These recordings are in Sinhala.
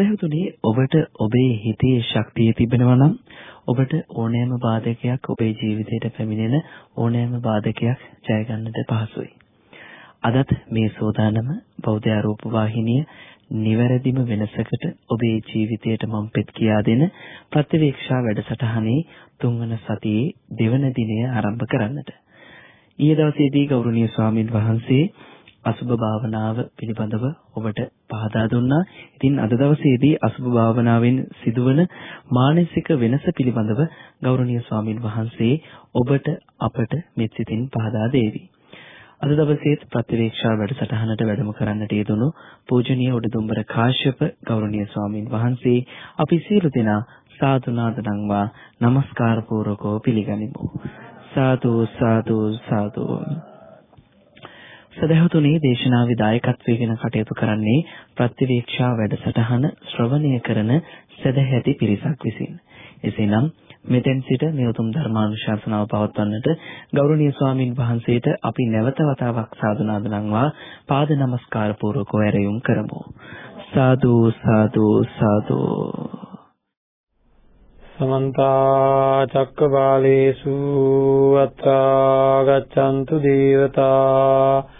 සදැහැතුනි ඔබට ඔබේ හිතේ ශක්තිය තිබෙනවා නම් ඔබට ඕනෑම බාධකයක් ඔබේ ජීවිතයට පැමිණෙන ඕනෑම බාධකයක් ජය ගන්නට පහසුයි. අදත් මේ සෝදානම බෞද්ධ ආරෝප වාහිනිය නිවැරදිම වෙනසකට ඔබේ ජීවිතයට මම පෙත් කියා දෙන ප්‍රතිවීක්ෂා වැඩසටහනේ තුන්වන සතියේ දෙවන දිනය ආරම්භ කරන්නට. ඊයේ දවසේදී ගෞරවනීය ස්වාමින් වහන්සේ අසුබ භාවනාව පිළිබඳව ඔබට පහදා දුන්නා. ඉතින් අද දවසේදී අසුබ භාවනාවෙන් සිදුවන මානසික වෙනස පිළිබඳව ගෞරවනීය ස්වාමින් වහන්සේ ඔබට අපට මෙත් සිතින් පහදා දෙවි. අද දවසේත් ප්‍රතිවේක්ෂා වැඩසටහනට වැඩම කරන්නට යෙදුණු පූජනීය උඩදුම්බර කාශ්‍යප ගෞරවනීය ස්වාමින් වහන්සේ අපි සියලු දෙනා සාදු නාදනම්වා নমස්කාර පූර්වකව පිළිගනිමු. සාදු සාදු සාදු සදහතුනේ දේශනාවේ දායකත්වයෙන් කටයුතු කරන්නේ ප්‍රතිවීක්ෂා වැඩසටහන ශ්‍රවණය කරන සදැහැති පිරිසක් විසින්. එසේනම් මෙතෙන් සිට මේ උතුම් ධර්මානුශාසනාව පවත්වන්නට ගෞරවනීය ස්වාමින් වහන්සේට අපි නැවත වතාවක් සාදුනාද නම්වා පාද නමස්කාර පූර්වකව ඇරයුම් කරමු. සාදු සාදු සාදු සමන්ත චක්කවාලේසු අත්‍රා ගච්ඡන්තු දේවතා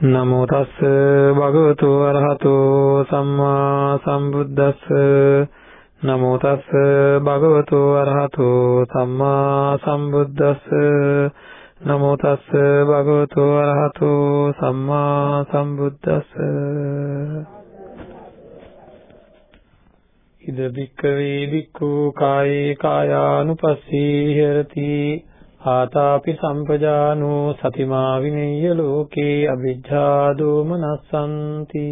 නමෝ තස් භගවතු අරහතෝ සම්මා සම්බුද්දස්ස. නමෝ තස් භගවතු අරහතෝ සම්මා සම්බුද්දස්ස. නමෝ තස් භගවතු අරහතෝ සම්මා සම්බුද්දස්ස. ඉද බික්කවේ බික්ඛු කායේ කායානුපස්සී හරති. ආතාපි සම්පජානෝ සතිමා විනේය ලෝකේ අවිජ්ජා දෝමනස්සන්ති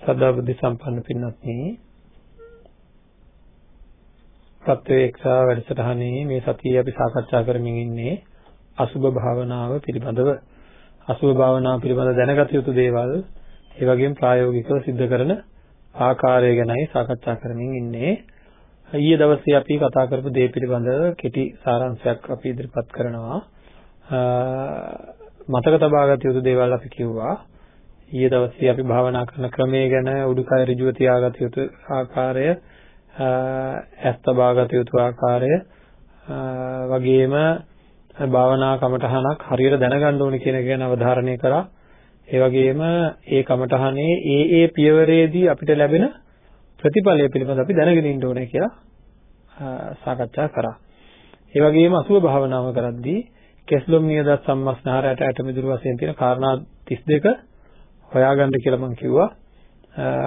සදා බුද්ධ සම්පන්න පින්වත්නි ප්‍රත්‍යක්ෂා වැඩසටහනේ මේ සතියේ අපි සාකච්ඡා කරමින් ඉන්නේ අසුභ භාවනාව පිළිබඳව. අසුභ භාවනාව පිළිබඳව දැනගත යුතු දේවල් ඒ වගේම ප්‍රායෝගිකව සිද්ධ කරන ආකාරය ගැනයි සාකච්ඡා කරමින් ඉන්නේ. ඊයේ දවසේ අපි කතා කරපු දේ පිළිබඳව කෙටි සාරාංශයක් අපි ඉදිරිපත් කරනවා. මතක තබාගත යුතු දේවල් අපි කිව්වා. ඊයේ දවසේ අපි භාවනා කරන ක්‍රමය ගැන උඩුකය ඍජුව තියාගත යුතු ආකාරය, ඇස් තබාගත යුතු ආකාරය වගේම භාවනා කමටහනක් හරියට දැනගන්න ඕනේ කියන එක ගැන අවධාරණය කරා. ඒ වගේම ඒ කමටහනේ ඒ ඒ පියවරේදී අපිට ලැබෙන ප්‍රතිඵලය පිළිබඳව අපි දැනගෙන ඉන්න ඕනේ කියලා සාකච්ඡා කරා. ඒ වගේම අසුභ භාවනාව කරද්දී කෙස්ලොම් නියදත් සම්මස්නහරයට ඇටමිදුරු වශයෙන් තියෙන කාරණා 32 හොයාගන්න කියලා මම කිව්වා.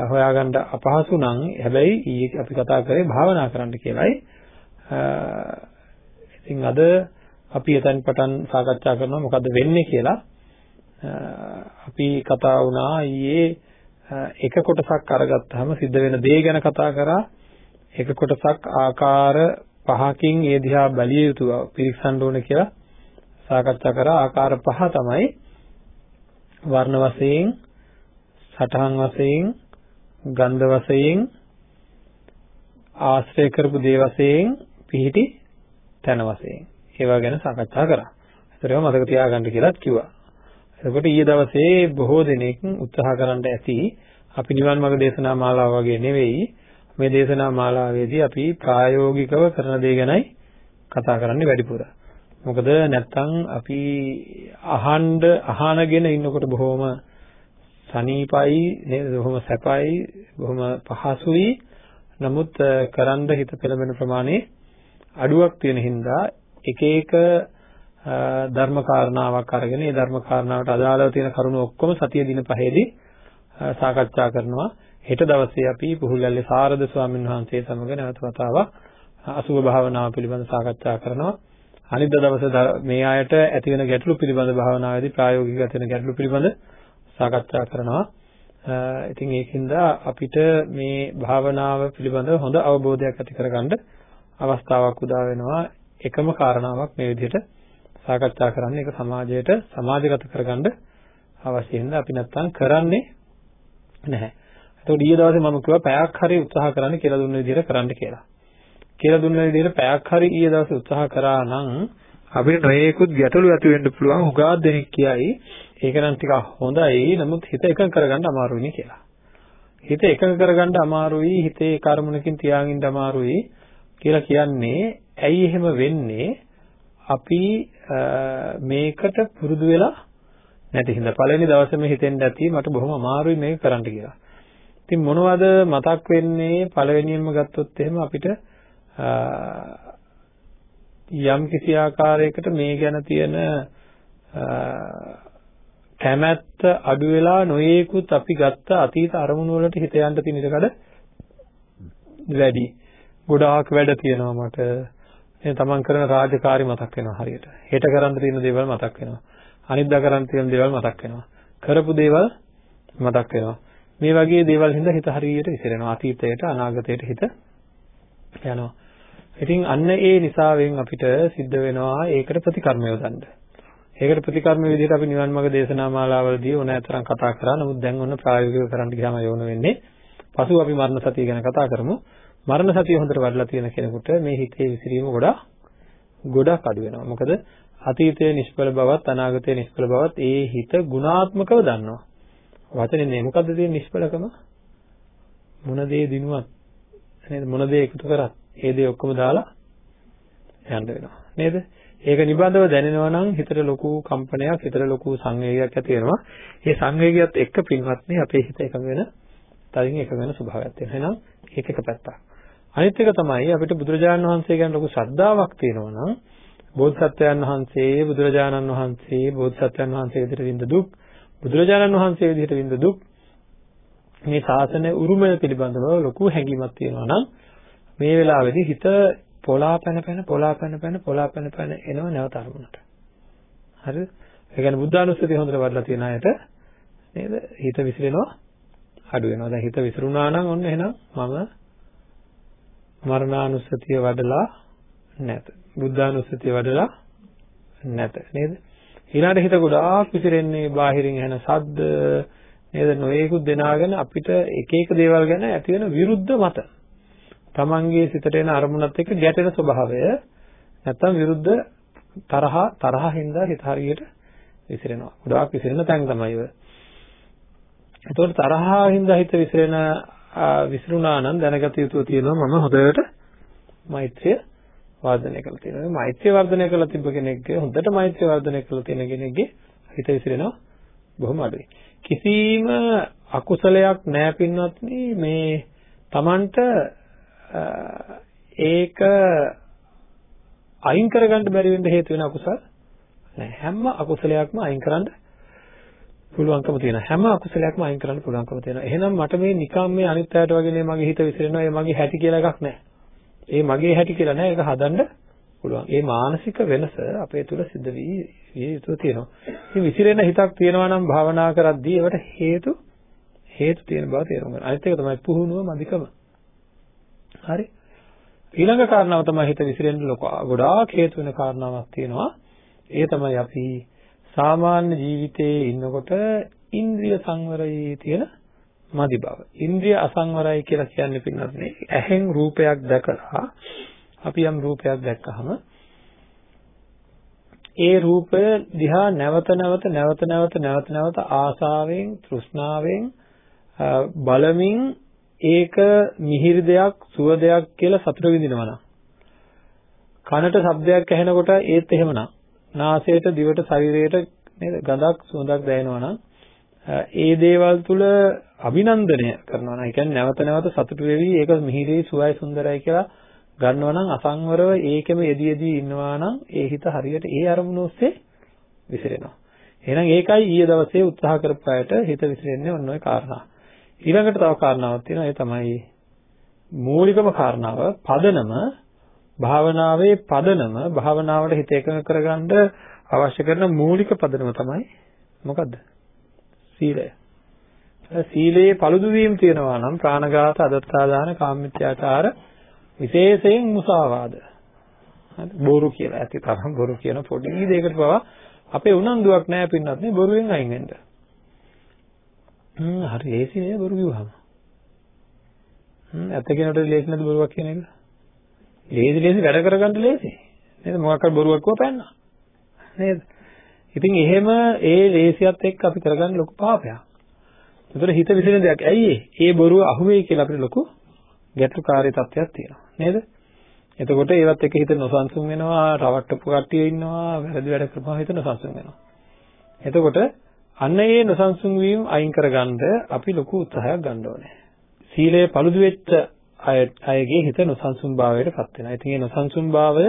හොයාගන්න අපහසු නම් හැබැයි ඊයේ අපි කතා කරේ භාවනා කරන්න කියලායි. ඉතින් අද අපි එතෙන් පටන් සාකච්ඡා කරනවා මොකද්ද වෙන්නේ කියලා. අපි කතා වුණා ඊයේ එක කොටසක් අරගත්තාම සිද්ධ වෙන දේ ගැන කතා කරා එක කොටසක් ආකාර පහකින් ඒ දිහා බැලිය යුතු පිරික්සන්න ඕන කියලා සාකච්ඡා කරා ආකාර පහ තමයි වර්ණ වශයෙන් සටහන් වශයෙන් ගන්ධ වශයෙන් ආශ්‍රය කරපු දේ වශයෙන් පිහිටි තන වශයෙන් ඒවා ගැන සාකච්ඡා කරා. ඒතරම මතක තියාගන්න කියලාත් කිව්වා. එතකොට ඊයේ දවසේ බොහෝ දෙනෙක් උත්සාහ කරන්න ඇති අපි නිවන් මාර්ග දේශනා මාලාව වගේ නෙවෙයි. මේ දේශනා මාලාවේදී අපි ප්‍රායෝගිකව කරන දේ ගැනයි කතා කරන්නේ වැඩිපුර. මොකද නැත්තම් අපි අහන්න අහනගෙන ඉන්නකොට බොහොම සනීපයි නේද? බොහොම සැපයි බොහොම පහසුයි. නමුත් කරන්න හිත පෙළඹෙන ප්‍රමාණය අඩුවක් තියෙන හින්දා එක එක ධර්ම කාරණාවක් අරගෙන ඒ ධර්ම කාරණාවට අදාළව තියෙන කරුණු ඔක්කොම සතිය දින පහේදී සාකච්ඡා කරනවා. හෙට දවසේ අපි පුහුල්ලල්ලේ සාරද ස්වාමීන් වහන්සේ සමග නැවත වතාවක් අසුභ භාවනාව පිළිබඳ සාකච්ඡා කරනවා. අනිත් දවසේ මේ ආයත ඇති වෙන ගැටලු පිළිබඳ භාවනාවේදී ප්‍රායෝගිකව ඇති වෙන ගැටලු පිළිබඳ සාකච්ඡා කරනවා. ඉතින් ඒකින්ද අපිට මේ භාවනාව පිළිබඳව හොඳ අවබෝධයක් ඇති කරගන්න අවස්ථාවක් උදා වෙනවා. එකම කාරණාවක් මේ විදිහට සාකච්ඡා කරන්න ඒක සමාජයට සමාජගත කරගන්න අවශ්‍ය හින්දා අපි නැත්තම් කරන්නේ නැහැ. එතකොට ඊයේ දවසේ මම කිව්වා පැයක් හරි උත්සාහ කරන්න කියලා දුන්න විදිහට කරන්න කියලා. කියලා දුන්න විදිහට පැයක් හරි ඊයේ දවසේ උත්සාහ කරා නම් අපිට නොයේකුත් ගැටලු ඇති වෙන්න පුළුවන්. හුඟා දෙනෙක් කියයි ඒක නම් ටිකක් හොඳයි. නමුත් හිත එකඟ කරගන්න අමාරුයි කියලා. හිත එකඟ කරගන්න අමාරුයි. හිතේ කර්මණකින් තියාගෙන ඉන්න අමාරුයි කියලා කියන්නේ ඇයි එහෙම වෙන්නේ? අපි මේකට පුරුදු වෙලා නැති හින්දා පළවෙනි දවසේම හිතෙන් ඇති මට බොහොම අමාරුයි මේක කරන්න කියලා. ඉතින් මොනවද මතක් වෙන්නේ පළවෙනියෙන්ම ගත්තොත් එහෙම අපිට යම් කිසි ආකාරයකට මේ ගැන තියෙන කැමැත්ත අඩු වෙලා නොයේකුත් අපි ගත්ත අතීත අරමුණු වලට හිත යන්න තියෙන ඉඩකඩ වැඩි. ගොඩාක් වැඩ තියෙනවා මට. එහෙනම් තමන් කරන රාජකාරි මතක් වෙනවා හරියට. හෙට කරන්න තියෙන දේවල් මතක් වෙනවා. අනිද්දා කරන්න තියෙන දේවල් මතක් වෙනවා. කරපු දේවල් මතක් වෙනවා. මේ වගේ දේවල් හින්දා හිත හරියට විසිරෙනවා. අතීතයට අනාගතයට හිත යනවා. ඉතින් අන්න ඒ නිසාවෙන් අපිට සිද්ධ වෙනවා ඒකට ප්‍රතිකර්ම යොදන්න. ඒකට ප්‍රතිකර්ම විදිහට අපි නිවන් මාර්ග දේශනා මාලාවලදී ඕනෑතරම් කතා කරා. නමුත් දැන් ඔන්න ප්‍රායෝගිකව කරන්න ගියාම යොමු වෙන්නේ. පසුව අපි මරණ සතිය ගැන කතා කරමු. මරණ සතිය හොඳට වඩලා තියෙන කෙනෙකුට මේ හිතේ විසිරීම ගොඩක් ගොඩක් අඩු වෙනවා. මොකද අතීතයේ නිෂ්ඵල බවත් අනාගතයේ නිෂ්ඵල බවත් ඒ හිත ගුණාත්මකව දන්නවා. වචනේ නේ මොකද්ද තියෙන නිෂ්ඵලකම? මොන දේ දිනුවත් නේද මොන දේ එකතු කරත් ඒ දේ ඔක්කොම දාලා යන්න වෙනවා නේද? ඒක නිබඳව දැනෙනවා නම් හිතට ලොකු කම්පනයක් හිතට ලොකු සංවේගයක් ඇති වෙනවා. ඒ සංවේගයත් එක්ක පින්වත්නි අපේ හිත එකඟ වෙන තදින් එකඟ වෙන ස්වභාවයක් තියෙනවා. එහෙනම් ඒක එක පැත්තක්. අනිත් එක තමයි අපිට බුදුරජාණන් වහන්සේ ගැන ලොකු ශ්‍රද්ධාවක් තියෙනවා නම් බෝධිසත්වයන් වහන්සේ බුදුරජාණන් වහන්සේ බෝධිසත්වයන් වහන්සේ විදිහට විඳ දුක් බුදුරජාණන් වහන්සේ විදිහට විඳ දුක් මේ ශාසනය උරුමය පිළිබඳව ලොකු හැඟීමක් තියෙනවා නම් මේ වෙලාවේදී හිත පොලා පැන පැන පොලා පැන පැන පොලා පැන පැන එනව නැවත අරමුණට. හරිද? ඒ කියන්නේ බුද්ධානුස්සතිය හොඳට වඩලා තියෙන අයට නේද? හිත විසිරෙනවා අඩු වෙනවා. දැන් හිත විසිරුණා නම් ඔන්න එහෙනම් මම මරණානුස්සතිය වඩලා නැත. බුද්ධානුස්සතිය වඩලා නැත නේද? ඊළඟට හිත ගොඩාක් විසිරෙන්නේ බාහිරින් එන ශබ්ද නේද නොයේකුත් දෙනාගෙන අපිට එක එක දේවල් ගැන ඇති වෙන විරුද්ධ මත. තමන්ගේ සිතට එන අරමුණත් එක්ක ගැටෙන ස්වභාවය නැත්තම් විරුද්ධ තරහ තරහ හින්දා හිත හරියට විසිරෙනවා. ගොඩාක් විසිරෙන තැන් තමයි ඔය. එතකොට තරහා හින්දා හිත විසිරෙන විසිරුණා නම් දැනගත යුතු තියෙනවා මම හොඳට මෛත්‍රිය වර්ධනය කරලා තියෙනවා. මෛත්‍රිය වර්ධනය කරලා තිබ්බ කෙනෙක්ගේ හොඳට මෛත්‍රිය වර්ධනය කරලා තියෙන කෙනෙක්ගේ හිත විසිරෙනවා බොහොම අඩුයි. කිසිම අකුසලයක් නැහැ පින්වත්නි මේ Tamanට ඒක අයින් කරගන්න බැරි වෙන්න හේතු වෙන අකුසල නැහැ. හැම අකුසලයක්ම අයින් කරන්න පුළුවන්කම තියෙනවා. හැම අකුසලයක්ම අයින් කරන්න පුළුවන්කම තියෙනවා. එහෙනම් මට මේ නිකම් මේ අනිත් අයට වගේ මගේ හිත විසිරෙනවා, ඒ මගේ හැටි කියලා එකක් නැහැ. ඒ මගේ හැටි කියලා නෑ ඒක හදන්න පුළුවන්. ඒ මානසික වෙනස අපේ තුල සිද්ධ වී විය යුතු තියෙනවා. ඉතින් විසිරෙන හිතක් තියෙනවා නම් භාවනා කරද්දී ඒවට හේතු හේතු තියෙන බව තේරුම් ගන්න. අනිත් එක තමයි පුහුණුව මදිකම. හරි. ඊළඟ කාරණාව තමයි හිත විසිරෙන්න ලොකු ගොඩාක් හේතු වෙන කාරණාවක් තියෙනවා. ඒ තමයි අපි සාමාන්‍ය ජීවිතයේ ඉන්නකොට ඉන්ද්‍රිය සංවරයේ තියෙන මදි බව. ඉන්ද්‍රිය අසංවරයි කියලා කියන්නේ පින්නත් ඇහෙන් රූපයක් දැකලා අපි යම් රූපයක් දැක්කහම ඒ රූපය දිහා නැවත නැවත නැවත නැවත නැවත නැවත ආසාවෙන් තෘෂ්ණාවෙන් බලමින් ඒක මිහිරි දෙයක් සුව දෙයක් කියලා සතුට විඳිනවා නම් කනට ශබ්දයක් ඇහෙනකොට ඒත් එහෙමනම් නාසයට දිවට ශරීරයට නේද ගඳක් සුවඳක් දැනෙනවා නම් ඒ දේවල් තුල අභිනන්දනය කරනවා නම් ඒ කියන්නේ නැවත නැවත සතුටු වෙවි ඒක මිහිරි සුවයි සුන්දරයි කියලා ගන්නවා නම් අසංවරව ඒකෙම යෙදී යෙදී ඉන්නවා නම් ඒ හිත හරියට ඒ අරමුණ ඔස්සේ විසිරෙනවා. එහෙනම් ඒකයි ඊයේ දවසේ උත්සාහ කරපු අයට හිත විසිරෙන්නේ ඔන්න ඔය කාරණා. ඊළඟට තව කාරණාවක් තියෙනවා ඒ තමයි මූලිකම කාරණාව පදනම භාවනාවේ පදනම භාවනාවට හිත එකඟ කරගන්න අවශ්‍ය කරන මූලික පදනම තමයි මොකද්ද? සීලය. සීලයේ paludu වීම තියෙනවා නම් ප්‍රාණඝාත, අදත්තාදාන, කාමමිත්‍යාචාර විශේෂයෙන් මුසාවාද. හරි බොරු කියලා ඇති තරම් බොරු කියන පොඩි දෙයකට පවා අපේ උනන්දුවක් නැහැ පින්නත් නේ බොරුවෙන් අයින් වෙන්න. හ්ම් හරි ලේසි නේ බොරු කිව්වහම. හ්ම් ඇත්ත කෙනෙකුට ලේසි නැද්ද බොරුවක් කියන එක? ලේසි ලේසි වැඩ කරගන්න ලේසි. නේද මොකක් හරි බොරුවක් කිව්ව පැන්නා. නේද? ඉතින් එහෙම ඒ ලේසියත් එක්ක අපි කරගන්න ලොකු පාපයක්. ඒතර හිත විසිරෙන දෙයක්. ඇයි ඒ බොරුව අහුවේ කියලා අපිට ලොකු ගැටලුකාරී තත්ත්වයක් තියෙනවා. නේද? එතකොට ඒවත් එක්ක හිත නොසන්සුන් වෙනවා, රවට්ටපු කට්ටිය ඉන්නවා, වැරදි වැඩ කරපුවා හිත නොසන්සුන් වෙනවා. එතකොට අන්න ඒ නොසන්සුන් වීම අයින් කරගන්න අපි ලොකු උත්සාහයක් ගන්න ඕනේ. සීලය paludu වෙච්ච අයගේ හිත නොසන්සුන් භාවයට පත් වෙනවා. ඉතින් මේ නොසන්සුන් භාවය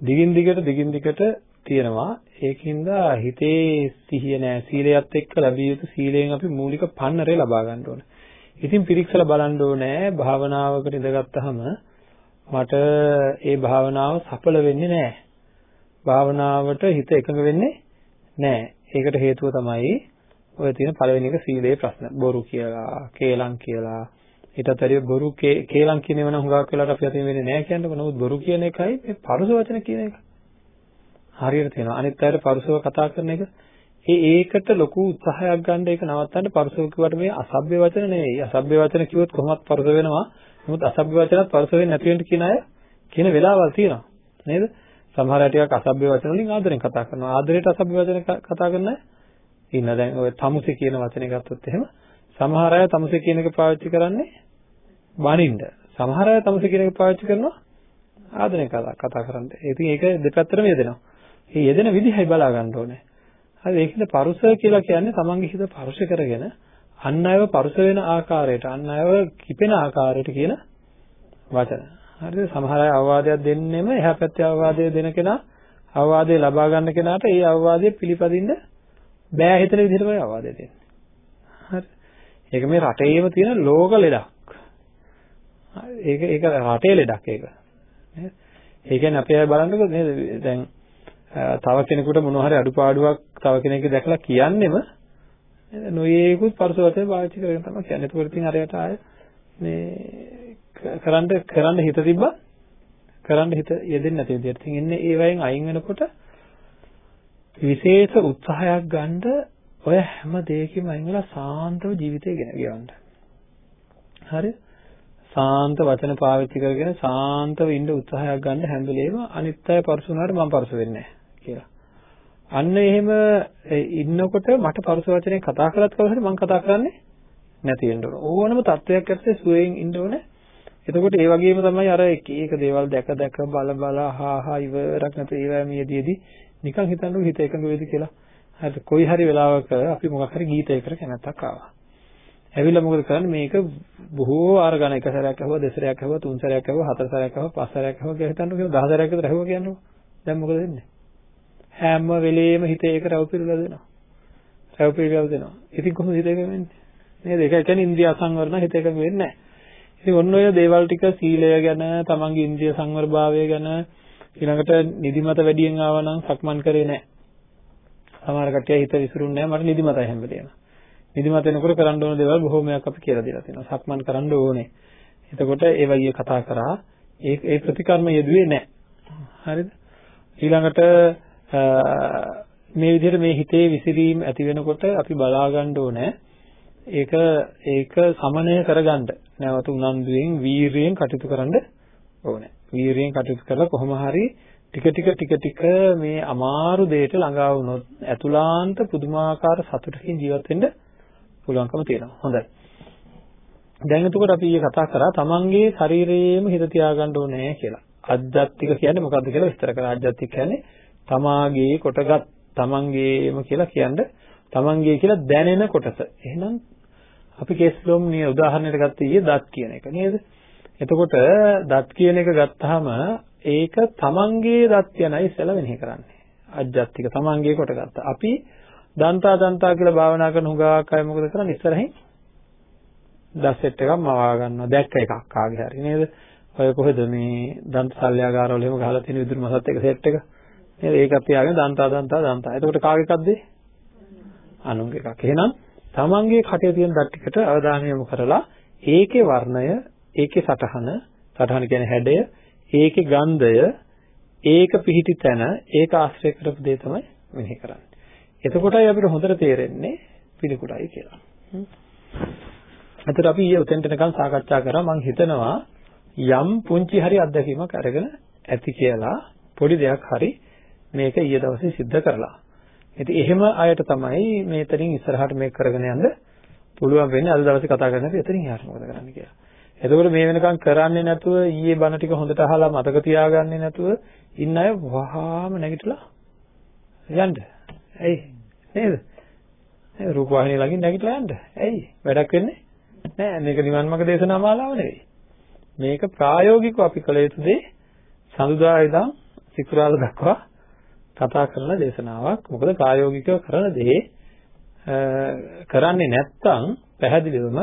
දිගින් දිගට දිගින් දිගට තියෙනවා. ඒකින්ද හිතේ සිහිය නැහැ. සීලයත් එක්ක ලැබිය යුතු සීලයෙන් අපි මූලික පන්නරේ ලබා ගන්න ඕනේ. ඉතින් පිරික්සලා බලන්න ඕනේ භාවනාවකට ඉඳගත්tාම මට ඒ භාවනාව සඵල වෙන්නේ නැහැ. භාවනාවට හිත එකඟ වෙන්නේ නැහැ. ඒකට හේතුව තමයි ඔය තියෙන පළවෙනි එක සීලේ ප්‍රශ්න. බොරු කියලා, කේලම් කියලා. ඊටත් වැඩිය බොරු කේලම් කියනව නම් හුඟක් වෙලාවට අපි අතින් වෙන්නේ නැහැ කියන්නකො. නමුත් බොරු කියන එකයි මේ පරුස වචන කියන එක. හරියට තියෙනවා. අනිත් අයට පරුසව කතා කරන එක ඒ ඒකට ලොකු උත්සාහයක් ගන්න ඒක නවත්තන්න පරුසව කිව්වට මේ අසභ්‍ය වචන නෙවෙයි. අසභ්‍ය වචන කිව්වොත් කොහොමත් පරුස වෙනවා. නමුත් අසභ්‍ය වචනත් පරුස වෙන්නේ නැති වෙන්න කියන අය කියන වෙලාවල් තියෙනවා. නේද? සමහර අය ටිකක් අසභ්‍ය වචන වලින් ආදරෙන් කතා කරනවා. ආදරයට අසභ්‍ය වචන කතා කරන අය ඉන්න දැන් ඔය තමුසේ කියන වචනේ ගත්තොත් එහෙම සමහර අය තමුසේ කියන එක පාවිච්චි කරන්නේ බනින්න. සමහර අය තමුසේ කියන එක පාවිච්චි කරනවා ආදරෙන් කතා කතා කරන්න. ඉතින් ඒක දෙපැත්තටම යෙදෙනවා. මේ යෙදෙන විදිහයි බලා ගන්න ඕනේ. හරි ඒකද පරුස කියලා කියන්නේ තමන්ගේ හිත පරුෂ කරගෙන අන් අයව පරුස වෙන ආකාරයට අන් අයව කිපෙන ආකාරයට කියන වචන. හරිද? සමහර අය අවවාදයක් දෙන්නෙම එහා පැත්තේ අවවාදය දෙන කෙනා අවවාදය ලබා ගන්න කෙනාට ඒ අවවාදය පිළිපදින්න බෑ හිතන විදිහටමයි අවවාදය දෙන්නේ. හරි. ඒක මේ රටේම තියෙන ලෝක ලෙඩක්. ඒක ඒක රටේ ලෙඩක් ඒක. නේද? ඒ කියන්නේ අපි අය බලන්නකො නේද දැන් තව කෙනෙකුට මොනවා හරි අඩුපාඩුවක් තව කෙනෙක්ගේ දැකලා කියන්නෙම නොයේකුත් පරස වචන පාවිච්චි කරගෙන තමයි කියන්නේ. ඒකවල ඉතින් අරයට ආය මේ කරන්න කරන්න හිත තිබ්බා කරන්න හිත යෙදෙන්නේ නැති විදිහට. ඉතින් එන්නේ ඒ වයින් අයින් වෙනකොට විශේෂ උත්සාහයක් ගන්න ඔය හැම දෙයකින්ම අයින් වෙලා සාන්තව ජීවිතය ගෙන ගෙවන්න. හරි? සාන්ත වචන පාවිච්චි කරගෙන සාන්තව ඉන්න උත්සාහයක් ගන්න හැම වෙලේම අනිත් අය පරිසුනාට මම පරිසු වෙන්නේ නැහැ. කියලා. අන්න එහෙම ඉන්නකොට මට පරුස වචනේ කතා කළත් කවදාද මම කතා කරන්නේ නැති වෙන්න ඕන. ඕනම තත්වයක් ඇත්තේ සුවයෙන් ඉන්න ඕනේ. එතකොට ඒ වගේම තමයි අර එක එක දේවල් දැක දැක බල බල හා හා ඉවරක් නැතු ඒවැ මියදීදී නිකන් හිතන්නකො හිත එකඟ වෙයිද කියලා. හරිද? කොයි හරි වෙලාවක අපි මොකක් හරි ගීතයකට කැමැත්තක් ආවා. ඇවිල්ලා මොකද කරන්නේ මේක බොහෝ ආර ගන්න එක සැරයක් අහුවා දෙක සැරයක් අහුවා තුන් සැරයක් අහුවා හතර සැරයක් අහුවා පහ සැරයක් අහුවා කියලා හිතන්නකො කියලා දහ සැරයක් විතර අහුවා කියන්නකො. දැන් මොකද වෙන්නේ? හැම වෙලෙම හිතේ ඒක රැව් පිරලා දෙනවා. රැව් පිරලා දෙනවා. ඉතින් කොහොමද හිත එකඟ වෙන්නේ? නේද? ඒක කියන්නේ ඉන්ද්‍රිය අසංවරණ හිත එකඟ වෙන්නේ නැහැ. ඉතින් ඔන්න ඔය දේවල් ටික සීලය ගැන, තමන්ගේ ඉන්ද්‍රිය සංවරභාවය ගැන ඊළඟට නිදිමත වැඩියෙන් ආවා නම් සක්මන් කරේ නැහැ. සමහර කට්ටිය හිත විසිරුන්නේ නැහැ. මට නිදිමතයි හැම වෙලේම. නිදිමත එනකොට කරන්න ඕන දේවල් බොහෝමයක් අපි කියලා දීලා තියෙනවා. සක්මන් කරන්න ඕනේ. එතකොට ඒ වගේ කතා කරා ඒ ඒ ප්‍රතිකර්ම යෙදුවේ නැහැ. හරිද? ඊළඟට මේ විදිහට මේ හිතේ විසිරීම ඇති වෙනකොට අපි බලා ගන්න ඕනේ ඒක ඒක සමනය කරගන්න නැවත උනන්දුවෙන් වීරියෙන් කටයුතු කරන්න ඕනේ වීරියෙන් කටයුතු කරලා කොහොම හරි ටික ටික ටික ටික මේ අමාරු දෙයට ළඟා වුණොත් ඇතුලාන්ත පුදුමාකාර සතුටකින් ජීවත් වෙන්න පුළුවන්කම තියෙනවා හොඳයි දැන් එතකොට අපි ඊයේ කතා කරා තමන්ගේ ශරීරයේම හිත තියාගන්න ඕනේ කියලා අධ්‍යාත්මික කියන්නේ මොකක්ද කියලා විස්තර කරා අධ්‍යාත්මික කියන්නේ තමාගේ කොටගත් තමන්ගේම කියලා කියන්නේ තමන්ගේ කියලා දැනෙන කොටස. එහෙනම් අපි කේස් ලොම් නිය උදාහරණයක් ගත්තේ ඊයේ දත් කියන එක නේද? එතකොට දත් කියන එක ගත්තාම ඒක තමන්ගේ දත් යනයි ඉස්සෙල්ලා වෙනෙහි කරන්නේ. අජ්ජත්තික තමන්ගේ කොට ගත්තා. අපි දන්තා දන්තා කියලා භාවනා කරන හුඟක් අය මොකද කරන්නේ ඉස්සරහින් දස් සෙට් එකක් මවා ගන්නවා. දැක්ක එකක් කාගේ හරි නේද? ඔය කොහෙද මේ දන්ත සල්යාගාරවල එහෙම ගහලා තියෙන විදුලි මසත් එක සෙට් එක. නේද? ඒකත් තියාගෙන දන්තා දන්තා දන්තා. එතකොට කාගේ එකක්ද? අනුන්ගේ එකක්. එහෙනම් තමන්ගේ කටේ තියෙන දත් ටිකට අවධානය යොමු කරලා ඒකේ වර්ණය, ඒකේ සටහන, සටහන කියන්නේ හැඩය, ඒකේ ගන්ධය, ඒක පිහිටි තැන, ඒක ආශ්‍රය කරපු දේ තමයි මෙනෙහි කරන්නේ. එතකොටයි අපිට හොඳට තේරෙන්නේ පිළිකුලයි කියලා. අතට අපි ඊයේ උතෙන්ට නිකන් සාකච්ඡා කරා මම හිතනවා යම් පුංචි හරි අත්දැකීමක් අරගෙන ඇති කියලා පොඩි දෙයක් හරි මේක ඊයේ දවසේ සිද්ධ කරලා. ඉතින් එහෙම අයට තමයි මේතරින් ඉස්සරහට මේක කරගෙන යන්න පුළුවන් වෙන්නේ අද දවසේ කතා කරන්නේ එතනින් එහාට මොකද කරන්න කියලා. එතකොට මේ වෙනකන් කරන්නේ නැතුව ඊයේ බණ ටික හොඳට අහලා මතක තියාගන්නේ නැතුව ඉන්න අය වහාම නැගිටලා යන්න. ඇයි? නේද? නේද? රූපවාහිනිය ළඟින් නැගිටලා යන්න. ඇයි? වැඩක් වෙන්නේ නෑ. මේක නිවන් මාර්ග දේශනා මාලාව නෙවෙයි. මේක ප්‍රායෝගිකව අපි කළ යුතු දේ සඳුදා ඉඳන් සිකුරාදා දක්වා කතා කරන දේශනාවක්. මොකද ප්‍රායෝගිකව කරන දේ කරන්නේ නැත්නම් පැහැදිලිවම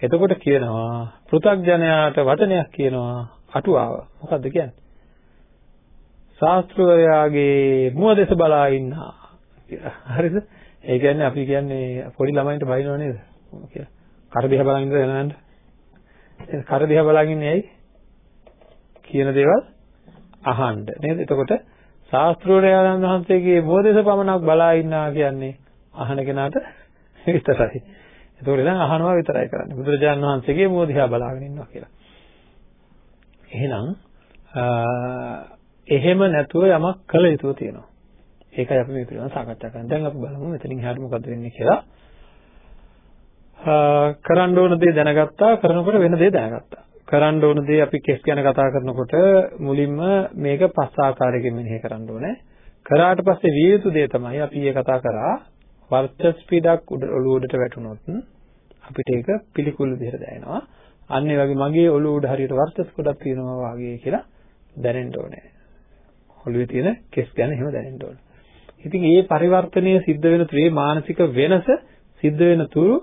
එතකොට කියනවා පෘථග්ජනයාට වචනයක් කියනවා අටුවාව. මොකද්ද කියන්නේ? ශාස්ත්‍රවයාගේ මුව දෙස බලා ඉන්නා කියලා. හරිද? ඒ කියන්නේ අපි කියන්නේ පොඩි ළමයින්ට බයිනව නේද? කියලා. කර දිහා බලන් ඉඳලා යනවන්ට. කර දිහා බලන් ඉන්නේ ඇයි? කියන දේවල් අහන්න නේද? එතකොට ශාස්ත්‍රෝරයාණන් වහන්සේගේ බෝධිස පමණක් බලා ඉන්නා කියන්නේ අහන කෙනාට විතරයි. එතකොට දැන් අහනවා විතරයි කරන්නේ. බුදුරජාණන් වහන්සේගේ මුව දිහා බලාගෙන ඉන්නවා කියලා. එහෙනම් එහෙම නැතුව යමක් කළ යුතු තියෙනවා. ඒකයි අපි මේ පිළිබඳව සාකච්ඡා කරන්නේ. දැන් අපි බලමු මෙතනින් එහාට මොකද වෙන්නේ කියලා. කරන්න ඕන දේ දැනගත්තා, කරනකොට වෙන දේ දැනගත්තා. කරන්න ඕන දේ අපි කෙස් ගැන කතා කරනකොට මුලින්ම මේක පස් ආකාරයකින් මෙනෙහි කරන්න ඕනේ. කරාට පස්සේ විය යුතු දේ තමයි අපි ඊයේ කතා කරා වර්චස් පීඩක් ඔළුව උඩට වැටුනොත් අපිට ඒක පිළිකුල් විදිහට දැනෙනවා. අන්න ඒ වගේ මගේ ඔළුව උඩ හරියට වර්චස් ගොඩක් තියෙනවා වගේ කියලා දැනෙන්න ඕනේ. ඔළුවේ තියෙන කෙස් ගැන එහෙම දැනෙන්න ඕනේ. ඉතින් මේ පරිවර්තනය සිද්ධ වෙන තුරු මානසික වෙනස සිද්ධ වෙන තුරු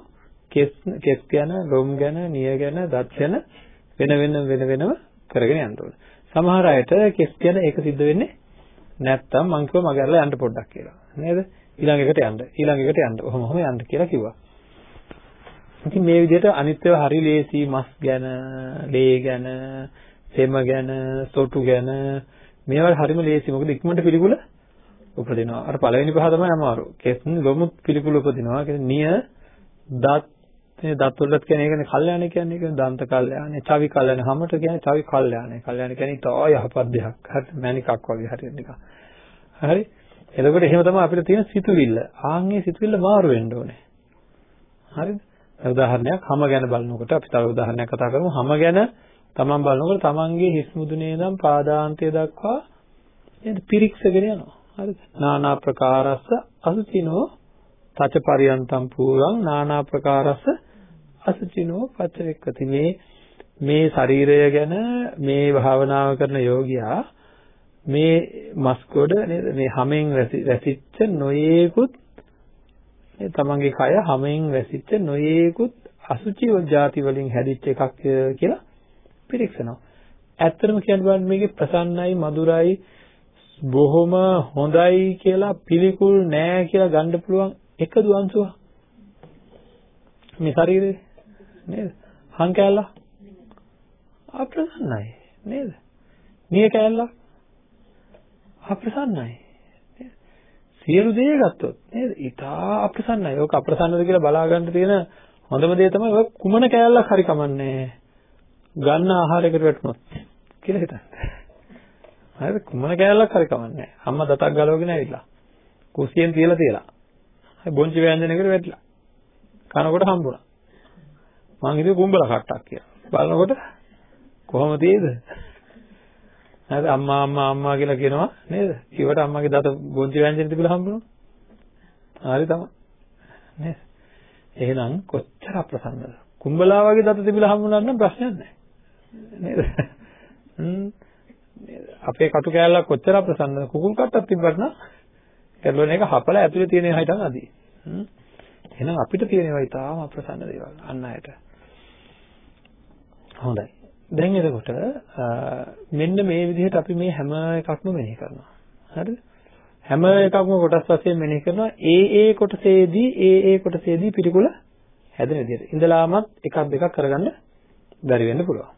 කෙස් කෙස් ගැන, ලොම් ගැන, නිය ගැන, දත් ගැන වෙන වෙන වෙන වෙනම කරගෙන යන්න ඕනේ. සමහර අයට කෙස් ගැන ඒක සිද්ධ වෙන්නේ නැත්තම් මං කිව්වා මගේ අරලා යන්න පොඩ්ඩක් කියලා. නේද? ඊළඟ එකට යන්න. ඊළඟ එකට යන්න. ඔහොම ඔහොම යන්න කියලා කිව්වා. ඉතින් මේ විදිහට අනිත්‍යව හරි ලේසි මස් ගැන, ලේ ගැන, සෙම ගැන, සොටු ගැන මේවා හරිම ලේසි. මොකද ඉක්මනට පිළිකුල උපදිනවා. අර පළවෙනි පහ තමයි අමාරු. කෙස් ලොමුත් පිළිකුල උපදිනවා. ඒ නිය දත් මේ දත් වලත් කියන්නේ ඒකනේ කල්යාණ කියන්නේ ඒකනේ දන්ත කල්යාණ, චවි කල්යාණ, හැමත කියන්නේ චවි කල්යාණ. කල්යාණ කියන්නේ තෝ යහපත් දෙයක්. හරි මැනිකක් වගේ හරියට නිකන්. හරි. එතකොට එහෙම තමයි අපිට තියෙන සිතුවිල්ල. ආන්ගේ සිතුවිල්ල මාරු වෙන්න ඕනේ. හරිද? උදාහරණයක් හැම ගැන බලනකොට අපි තව උදාහරණයක් කතා කරමු. හැම ගැන තමන් බලනකොට තමන්ගේ හිස් මුදුනේ ඉඳන් පාදාන්තය දක්වා නේද පිරික්සගෙන යනවා. හරිද? නානා ප්‍රකාරස්ස අසුචිනෝ තච පරියන්තම් පූර්වං නානා ප්‍රකාරස්ස අසුචිනෝ පච්චවෙක්කති මේ මේ ශරීරය ගැන මේ භාවනාව කරන යෝගියා මේ මස්කොඩ නේද මේ හැමෙන් වැසිච්ච නොයේකුත් මේ තමන්ගේ කය හැමෙන් වැසිච්ච නොයේකුත් අසුචි ಜಾති වලින් හැදිච්ච එකක් කියලා පිරික්සනවා. ඇත්තටම කියන්න බලන්න මේකේ ප්‍රසන්නයි මధుරයි බොහොම හොඳයි කියලා පිළිකුල් නෑ කියලා ගන්න පුළුවන් එකදු අංශුවක්. මේ ශරීරේ නේද? හං කැල්ල අප්‍රසන්නයි නේද? නිය කැල්ල අප්‍රසන්නයි. සියලු දේ ගත්තොත් නේද? ඊටා අප්‍රසන්නයි. ඕක අප්‍රසන්නද කියලා බලා ගන්න තියෙන හොඳම දේ තමයි ඔය කුමන කැලලක් හරි කමන්නේ. ගන්න ආහාරයකට වැටුනොත් කියලා හිතන්න. හරිද? කුමන කැලලක් හරි කමන්නේ. අම්මා දතක් ගලවගෙන ඇවිල්ලා. කුස්සියෙන් තියලා තියලා. හරි බොංචි ව්‍යංජනයකට වැටිලා. කනකොට හම්බුණා. මං හිතුවේ කුඹල කට්ටක් කියලා. බලනකොට කොහොම තියෙද? හරි අම්මා අම්මා අම්මා කියලා කියනවා නේද? ඊවට අම්මාගේ දත බොංචි ව්‍යංජන තිබිලා හම්බුණා. හරි තමයි. නේද? එහෙනම් කොච්චර අප්‍රසන්නද? කුඹලා වගේ දත තිබිලා හම්බුණා නම් ප්‍රශ්නයක් නැහැ. නේද? අපේ කටු කෑල්ලක් කොච්චර අප්‍රසන්නද? කුකුල් කට්ටක් තිබ්බට නම් එළවෙන එක හපලා ඇතුලේ තියෙන ඒවා හිටන් අදී. එහෙනම් අපිට තියෙන ඒවා ඉතාම අප්‍රසන්න දේවල් අන්න අයට. හොඳයි. දැන් එතකොට මෙන්න මේ විදිහට අපි මේ හැම එකක්ම මෙනෙහි කරනවා. හරිද? හැම එකක්ම කොටස් වශයෙන් මෙනෙහි කරනවා. ඒ ඒ කොටසේදී ඒ ඒ කොටසේදී පිළිකුල හැදෙන විදිහට. ඉඳලාමත් එකක් දෙකක් කරගන්න බැරි වෙන්න පුළුවන්.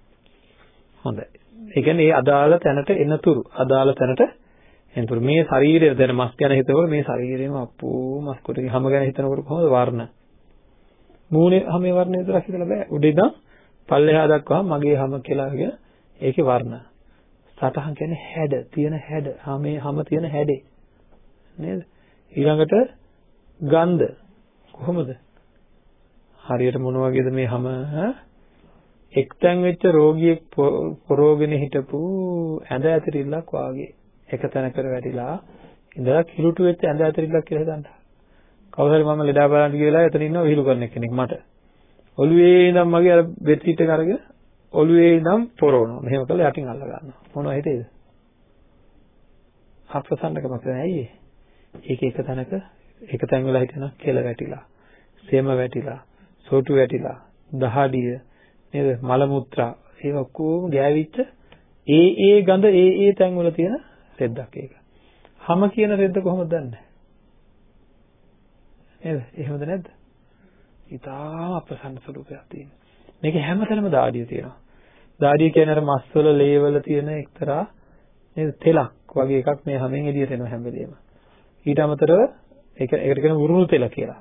හොඳයි. ඒ කියන්නේ මේ අදාළ තැනට එනතුරු අදාළ තැනට එනතුරු මේ ශරීරය දැන් මස් ගැන හිතනකොට මේ ශරීරයම අප්පෝ මස් කොටේ හැම ගැන හිතනකොට කොහොමද වර්ණ? මූණේ හැමේ වර්ණ විතරක් හිතලා බෑ. උඩ ඉඳන් පල්ලෙහා දක්වා මගේ හැම කියලා කියන ඒකේ වර්ණ. සතහන් කියන්නේ හැඩ, තියෙන හැඩ, හැමේ හැම තියෙන හැඩේ. නේද? ඊළඟට ගන්ධ කොහොමද? හරියට මොන වගේද මේ හැම එක්තැන් වෙච්ච රෝගියෙක් පොරෝගෙන හිටපු ඇඳ ඇතිරිල්ලක් වාගේ එක තැනකට වැටිලා ඉඳලා කිලුටු වෙච්ච ඇඳ ඇතිරිල්ලක් කියලා හිතන්න. කවුරු හරි මම ලෙඩා බලන්න ගිහලා එතන ඉන්නවා විහිළු කරන කෙනෙක් මට. ඔළුවේ ඉඳන් මගේ අර බෙඩ් සීට් එක අරගෙන ඔළුවේ ඉඳන් පොරවනවා. මෙහෙම කරලා යටින් අල්ල ගන්නවා. මොනවා හිතේද? අප්‍රසන්නකමක් නෑ ඇයි ඒක එක තැනක එක තැන් වෙලා හිටිනවා කෙල වැටිලා, සෙම වැටිලා, සෝටු වැටිලා, දහඩිය නේද? මල මුත්‍රා ඒ ඔක්කොම ගෑවිච්ච ඒ ඒ ගඳ ඒ ඒ තැන් වල තියෙන රෙද්දක් ඒක. හැම කියන රෙද්ද කොහොමද දන්නේ? නේද? එහෙමද නැද්ද? ඉතාම අප්‍රසන්න ස්වරූපයක් තියෙන. මේක හැමතැනම දාඩිය තියෙනවා. දාඩිය කියන්නේ අර මස්වල ලේවල තියෙන එක්තරා නේද තෙලක් වගේ එකක් මේ හැමෙන් එළියට එනවා හැම වෙලේම. ඊට අමතරව ඒක ඒකට කියන උරුණු තෙල කියලා.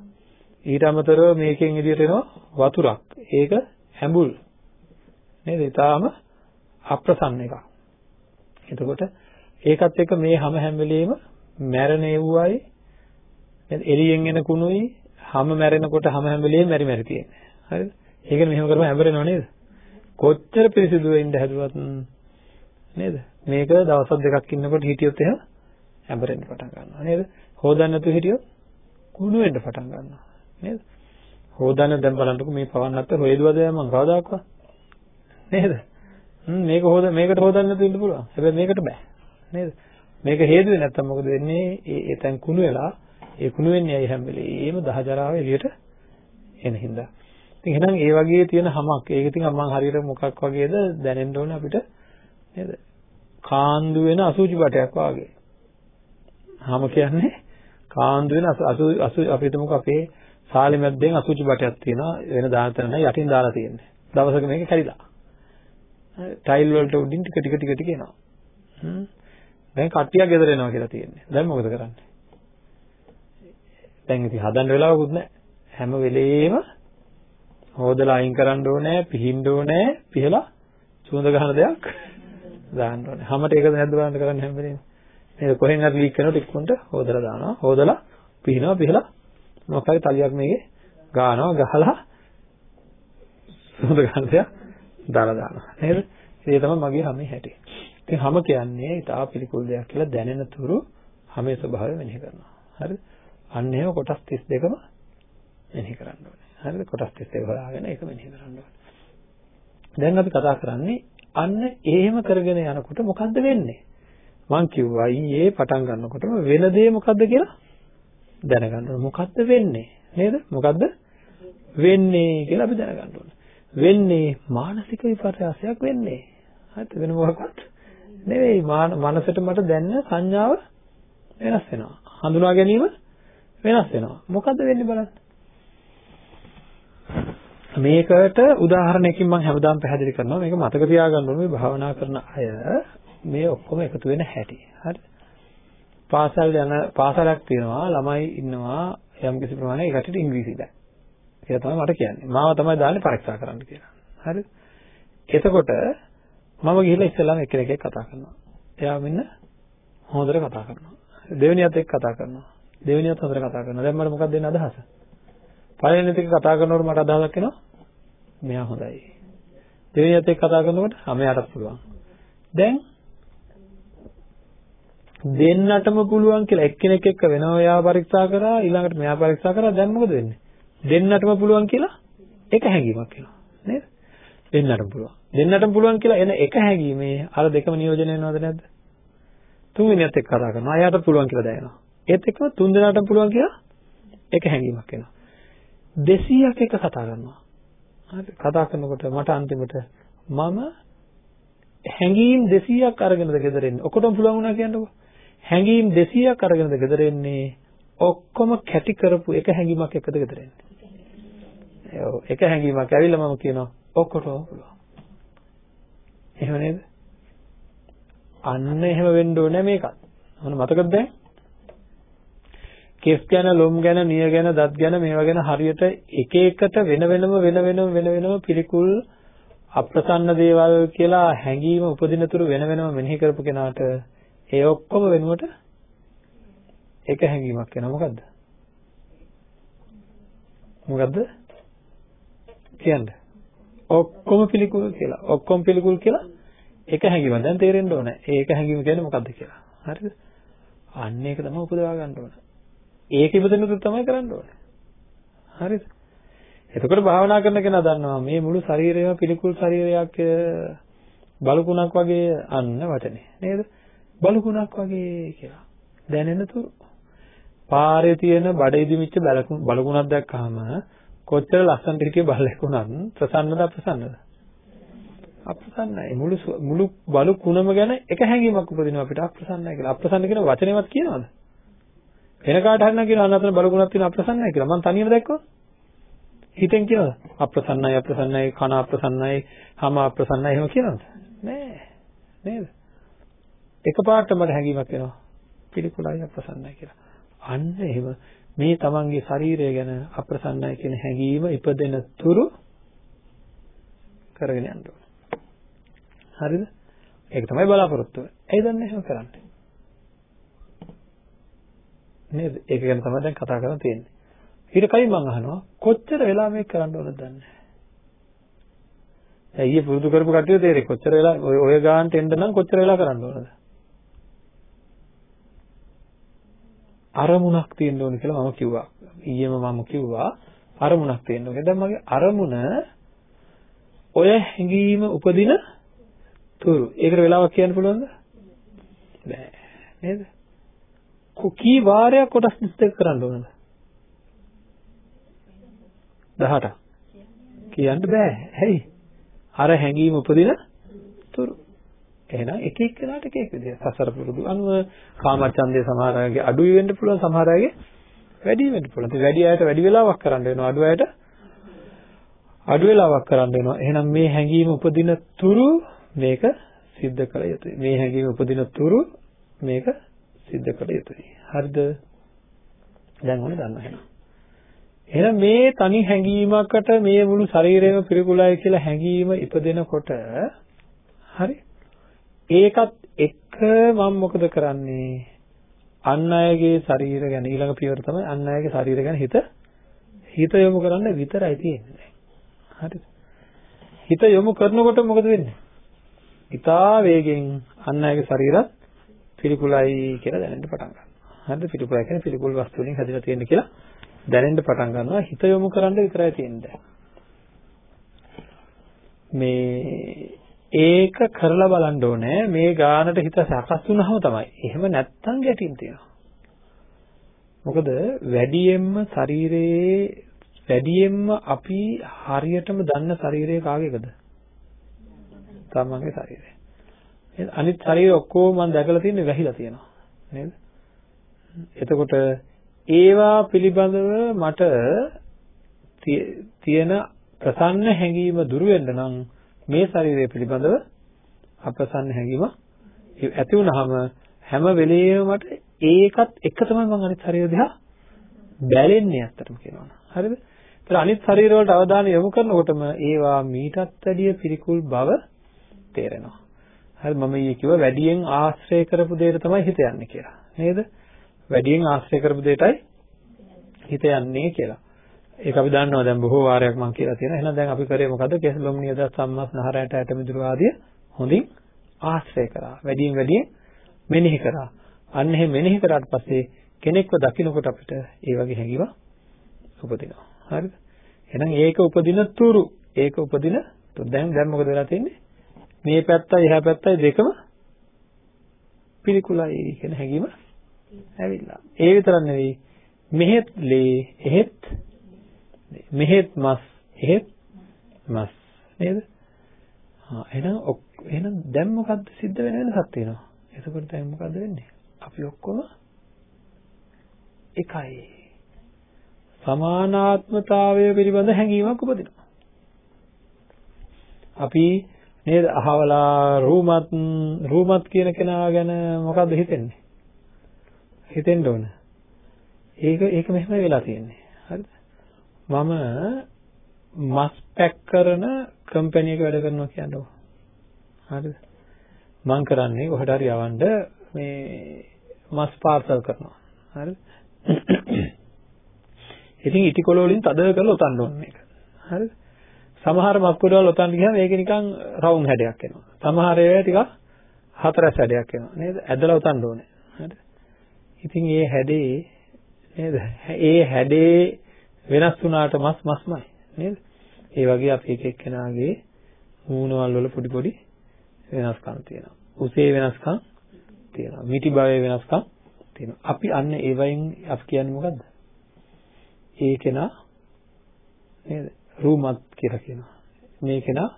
ඊට අමතරව මේකෙන් එළියට එනවා වතුරක්. ඒක හැඹුල්. නේද? ඊටාම අප්‍රසන්න එකක්. එතකොට ඒකත් එක්ක මේ හැම හැම වෙලෙම මැරෙන එව්වයි එළියෙන් එන කුණුයි හැම මැරෙනකොට හැම හැම වෙලෙම මෙරි මෙරි තියෙන්නේ. හරිද? ඒකනේ මෙහෙම කරපුවා හැඹරෙනව නේද? කොච්චර පිරිසිදුව ඉන්න හැදුවත් නේද? මේක දවස් දෙකක් ඉන්නකොට හිටියොත් එහෙම හැඹරෙන්න පටන් ගන්නවා නේද? හොදන්න නැතුව හිටියොත් කුණු වෙන්න පටන් ගන්නවා නේද? හොදන්න දැන් බලන්නකො මේ පවන්නත් හොයදුවද මම කවදාකවත් නේද? මේක හොද මේකට හොදන්න නැතුව ඉන්න පුළුවන්. හැබැයි මේකට බෑ. නේද? මේක හේතුවේ නැත්තම් මොකද වෙන්නේ? ඒ එතෙන් කුණු වෙලා ඒ කුණු වෙන්නේ ඇයි හැම වෙලේම දහජරාව එළියට එන හින්දා. ඉතින් එහෙනම් ඒ වගේ තියෙන හැමක් ඒක ඉතින් මම හරියට මොකක් වගේද දැනෙන්න ඕනේ අපිට නේද? කාන්දු වෙන අසුචි බටයක් වාගේ. හැම කියන්නේ කාන්දු වෙන අසු අසු අපි හිතමුකෝ අපේ සාලෙ මැද්දෙන් අසුචි බටයක් තියෙනවා වෙන දාන තැන නෑ යටින් දාලා තියෙන්නේ. දවසක මේක කැඩිලා. ටයිල් වලට උඩින් ටික ටික ටික ටික එනවා. හ්ම්. දැන් කට්ටියක් ගෙදර එනවා කියලා තියෙන්නේ. දැන් මොකද කරන්නේ? දැන් ඉතින් හදන්න වෙලාවකුත් නැහැ. හැම වෙලේම හොදලා අයින් කරන්න ඕනේ, පිහින්න ඕනේ, පිහලා සුවඳ ගන්න දෙයක් දාන්න ඕනේ. හැමට ඒකද නැද්ද බලන්න කරන්නේ හැම වෙලේම. නේද කොහෙන් හරි ලීක් කරනකොට ඉක්කොන්ට හොදලා දානවා. හොදලා පිහිනවා, පිහලා මොකක් හරි තලියක් මේකේ ගානවා, ගහලා සුවඳ ගන්න දෙයක් දාලා දානවා. නේද? ඒ තමයි මගේ හැමේ හැටි. ඉතින් හැම කියන්නේ ඉතා පිළිකුල් දෙයක් කියලා දැනෙන තුරු හැමේ ස්වභාවය මෙනෙහි කරනවා. හරිද? අන්න ඒව කොටස් 32ම මෙනෙහි කරන්න ඕනේ. හරිද? කොටස් 32 හොයාගෙන ඒක මෙනෙහි කරන්න ඕනේ. දැන් අපි කතා කරන්නේ අන්න එහෙම කරගෙන යනකොට මොකද්ද වෙන්නේ? මං කිව්වා ඊයේ පටන් ගන්නකොටම වෙන දේ මොකද්ද කියලා දැනගන්න ඕනේ. මොකද්ද වෙන්නේ? නේද? මොකද්ද වෙන්නේ කියලා අපි දැනගන්න ඕනේ. වෙන්නේ මානසික විපර්යාසයක් වෙන්නේ. හරිද? වෙන මොකක්වත් නෙවෙයි. මනසට මට දැනෙන සංඥාව වෙනස් වෙනවා. හඳුනා ගැනීම වෙනස් වෙනවා. මොකද්ද වෙන්නේ බලන්න. මේකට උදාහරණයකින් මම හැමදාම පැහැදිලි කරනවා. මේක මතක තියාගන්න ඕනේ මේ භාවනා කරන අය මේ ඔක්කොම එකතු වෙන හැටි. හරි. පාසල් යන පාසලක් තියෙනවා ළමයි ඉන්නවා යම් කිසි ප්‍රමාණයක ඒකට ඉංග්‍රීසි බෑ. ඒක තමයි මට කියන්නේ. මාව තමයි දාන්නේ පරීක්ෂා කරන්න කියලා. හරිද? එතකොට මම ගිහිල්ලා ඉස්සෙල්ලාම එක්කෙනෙක් එක්ක කතා කරනවා. එයා මෙන්න හොඳට කතා කරනවා. දෙවෙනියත් එක්ක කතා කරනවා. දෙවෙනියත් හොඳට කතා කරනවා. දැන් මට මොකක්ද දෙන්න අදහස? පළවෙනිත් එක්ක කතා කරනකොට මට අදහසක් එනවා. මෙයා හොඳයි. දෙවෙනියත් එක්ක කතා කරනකොට ආ මෙයාටත් පුළුවන්. දැන් දෙන්නටම පුළුවන් කියලා එක්කෙනෙක් එක්ක වෙනම එයා පරීක්ෂා කරා ඊළඟට මෙයා පරීක්ෂා කරා දැන් මොකද වෙන්නේ? දෙන්නටම පුළුවන් කියලා එක හැඟීමක් එනවා. නේද? දෙන්නටම පුළුවන්. දෙන්නටම පුළුවන් කියලා එන එක හැඟීමේ අර දෙකම නියෝජනය වෙනවද නැද්ද? තුන්වෙනියත් එක්ක කතා කරනවා. අයාට පුළුවන් කියලා දැනෙනවා. ඒත් එක්කම තුන් දෙනාටම පුළුවන් කියලා එක හැඟීමක් එනවා. 200ක් එක කතා කරනවා. හරි කතා කරනකොට මට අන්තිමට මම හැඟීම් 200ක් අරගෙනද ගෙදර එන්නේ. ඔක්කොටම පුළුවන් වුණා කියන්නකෝ. හැඟීම් 200ක් අරගෙනද ගෙදර එන්නේ. ඔක්කොම කැටි කරපු එක හැඟීමක් එක්කද ගෙදර එන්නේ. ඔව් එක හැඟීමක් ඇවිල්ලා මම කියනවා ඔක්කොටම පුළුවන්. එහෙම නේද? අන්න එහෙම වෙන්න ඕනේ මේකත්. මොන මතකද දැන්? කෙස් ගැන, ලොම් ගැන, නිය ගැන, දත් ගැන මේවා ගැන හරියට එක එකට වෙන වෙනම වෙන වෙනම වෙන වෙනම පිළිකුල් අප්‍රසන්න දේවල් කියලා හැඟීම උපදින තුරු වෙන වෙනම මෙනෙහි කරපු කෙනාට ඒ ඔක්කොම වෙනුවට එක හැඟීමක් වෙනවා මොකද්ද? මොකද්ද? කියන්න. ඔක්කොම පිළිකුල් කියලා. ඔක්කොම පිළිකුල් කියලා එක හැඟීමක් දැන් තේරෙන්න ඕනේ. ඒක හැඟීම කියන්නේ මොකද්ද කියලා. හරිද? අන්න ඒක තමයි උපදවා ගන්න ඕනේ. ඒක ඉපදෙනු තමයි කරන්න ඕනේ. හරිද? එතකොට භාවනා කරන කෙනා දන්නවා මේ මුළු ශරීරයම පිළිකුල් ශරීරයක් බලුකුණක් වගේ අන්න වටනේ නේද? බලුකුණක් වගේ කියලා. දැනෙන තුරු පාරේ තියෙන බඩ ඉදිමිච්ච බලකුණක් දැක්කහම කොච්චර ලස්සනට හිටිය බල්ලෙක් වුණත් ප්‍රසන්නද අප්‍රසන්නද? අප්‍රසන්නයි. මුළු මුළු බලු කුණම ගැන එක හැඟීමක් උපදිනවා අපිට අප්‍රසන්නයි කියලා. අප්‍රසන්න කියන වචනේවත් කියනවද? වෙන කාට හරි නම් කියනවා අන්න බලු කුණක් තියෙන අප්‍රසන්නයි කියලා. මම තනියම දැක්කොත් හිතෙන් කියනවද? අප්‍රසන්නයි අප්‍රසන්නයි කන අප්‍රසන්නයි හම අප්‍රසන්නයි එහෙම කියනවද? නෑ. නේද? එකපාරට මට හැඟීමක් එනවා. පිළිකුලයි අප්‍රසන්නයි කියලා. අන්න එහෙම මේ තමන්ගේ ශරීරය ගැන අප්‍රසන්නයි කියන හැඟීම ඉපදෙන තුරු කරගෙන යන්න ඕන. හරිද? ඒක තමයි බලාපොරොත්තු වෙන්නේ. ඇයි දන්නේ එහෙම කරන්නේ? නේද? ඒක ගැන තමයි දැන් කතා කරන්න තියෙන්නේ. ඊට කලින් මම අහනවා කොච්චර වෙලා මේක කරන්න ඕනද දන්නේ නැහැ. ඇයි පුරුදු කරපු කට්ටිය තේරෙයි කොච්චර වෙලා ඔය ගානට එන්න නම් කොච්චර වෙලා කරන්න ඕනද? අරමුණක් තියෙන්න ඕන කියලා මම කිව්වා. ඊයේම මම කිව්වා අරමුණක් තියෙන්න ඕනේ. දැන් මගේ අරමුණ ඔය හැඟීම උපදින තුරු. ඒකට වෙලාවක් කියන්න පුළුවන්ද? බෑ. නේද? කී වාරයක් කොටස් 32 කරන්න ඕනද? 18. කියන්න බෑ. ඇයි? අර හැඟීම උපදින තුරු. එහෙනම් එක එක්කෙනාට එක එක විදිහට සසර පුරුදු අනුව කාමච්ඡන්දේ සමහර අයගේ අඩුයි වෙන්න පුළුවන් සමහර අයගේ වැඩි වෙන්න පුළුවන්. ඉතින් වැඩි අයට වැඩි වෙලාවක් කරන්න වෙනවා අඩු අයට අඩු වෙලාවක් කරන්න වෙනවා. එහෙනම් මේ හැඟීම උපදින තුරු මේක සිද්ධ කළ යුතුයි. මේ හැඟීම උපදින තුරු මේක සිද්ධ කළ යුතුයි. හරිද? දැන් ඕනේ දන්න එහෙනම්. එහෙනම් මේ තනි හැඟීමකට මේ මුළු ශරීරයම පිළිකුලයි කියලා හැඟීම ඉපදෙනකොට හරි ඒකත් එක්ක මම මොකද කරන්නේ? අන් අයගේ ශරීර ගැන ඊළඟ පියවර තමයි අන් අයගේ ශරීර ගැන හිත හිත යොමු කරන්න විතරයි තියෙන්නේ. හරිද? හිත යොමු කරනකොට මොකද වෙන්නේ? ඉතා වේගෙන් අන් අයගේ ශරීරත් පිළිකුලයි කියලා දැනෙන්න පටන් ගන්නවා. හරිද? පිළිකුලයි කියන්නේ පිළිකුල් වස්තු වලින් හැදිලා තියෙන කියලා දැනෙන්න පටන් ගන්නවා. හිත යොමු කරන්න විතරයි තියෙන්නේ. මේ ඒක කරලා බලන්න ඕනේ මේ ගානට හිත සකස් වුණාම තමයි. එහෙම නැත්තම් ගැටින් තියෙනවා. මොකද වැඩියෙන්ම ශරීරයේ වැඩියෙන්ම අපි හරියටම දන්න ශරීරය කාගේද? තමන්ගේ ශරීරය. අනිත් ශරීර ඔක්කොම මම දැකලා තියෙන්නේ වැහිලා තියෙනවා. නේද? එතකොට ඒවා පිළිබඳව මට තියෙන ප්‍රසන්න හැඟීම දුරු වෙන්න නම් මේ ශරීරය පිළිබඳව අපසන්න හැඟීම ඇති වුනහම හැම වෙලේම මට ඒකත් එක තමයි මම අනිත් ශරීර දිහා බැලෙන්නේ ඇත්තටම කියනවා. හරිද? ඒතර අනිත් ශරීර වලට අවධානය යොමු කරනකොටම ඒවා මීටත් වැඩිය පිළිකුල් බව තේරෙනවා. හරි මම ඊයේ කිව්වා වැඩියෙන් ආශ්‍රය කරපු දෙයට තමයි හිත යන්නේ කියලා. නේද? වැඩියෙන් ආශ්‍රය කරපු දෙයටයි හිත යන්නේ කියලා. ඒක අපි දන්නවා දැන් බොහෝ වාරයක් මම කියලා තියෙනවා. එහෙනම් දැන් අපි කරේ මොකද? කෙසලොම් නියද සම්මස් නහරයට ඇට මිදුළු ආදිය හොඳින් ආශ්‍රය කරා. වැඩියෙන් වැඩියෙන් මෙනෙහි කරා. අන්න එහෙම මෙනෙහි කරාට පස්සේ කෙනෙක්ව දකිනකොට අපිට ඒ වගේ හැඟීමක් උපදිනවා. හරිද? එහෙනම් ඒක උපදින තුරු ඒක උපදින දැන් දැන් මොකද වෙලා තියෙන්නේ? මේ පැත්තයි එහා පැත්තයි දෙකම පිළිකුලයි කියන හැඟීම ඇවිල්ලා. ඒ විතරක් නෙවෙයි මෙහෙත් ලේ එහෙත් මෙහෙත් මස් එහෙත් මස් නේද? හා එහෙනම් එහෙනම් දැන් මොකද්ද සිද්ධ වෙන වෙනසක් තියෙනවා. එතකොට දැන් මොකද්ද වෙන්නේ? අපි ඔක්කොම එකයි. සමානාත්මතාවය පිළිබඳ හැඟීමක් උපදිනවා. අපි නේද අහවලා රූමත් රූමත් කියන කෙනා ගැන මොකද්ද හිතෙන්නේ? හිතෙන්න ඕන. ඒක ඒක මෙහෙමයි වෙලා තියෙන්නේ. හරිද? මම මස් පැක් කරන කම්පැනි එක වැඩ කරනවා කියනවා. හරිද? මම කරන්නේ කොහෙට හරි යවන්න මේ මස් පාර්සල් කරනවා. හරිද? ඉතින් ඉටිකොල වලින් තද කරලා උතන්න ඕනේ මේක. හරිද? සමහර මක්කුඩවල උතන්න ගියාම ඒක නිකන් රවුම් හැඩයක් එනවා. සමහර ඒවා ටිකක් හතරස් හැඩයක් එනවා. නේද? ඇදලා උතන්න ඕනේ. හරිද? ඉතින් ඒ හැඩේ නේද? ඒ හැඩේ වෙනස් වුණාට මස් මස්මයි. නේද? ඒ වගේ අපි එක එක්කෙනාගේ මූණවල වල පොඩි පොඩි වෙනස්කම් තියෙනවා. උසේ වෙනස්කම් තියෙනවා. මිටි භවයේ වෙනස්කම් තියෙනවා. අපි අන්න ඒ වයින් අපි කියන්නේ මොකද්ද? ඒ කෙනා නේද? රූමත් කියලා කියනවා. මේ කෙනා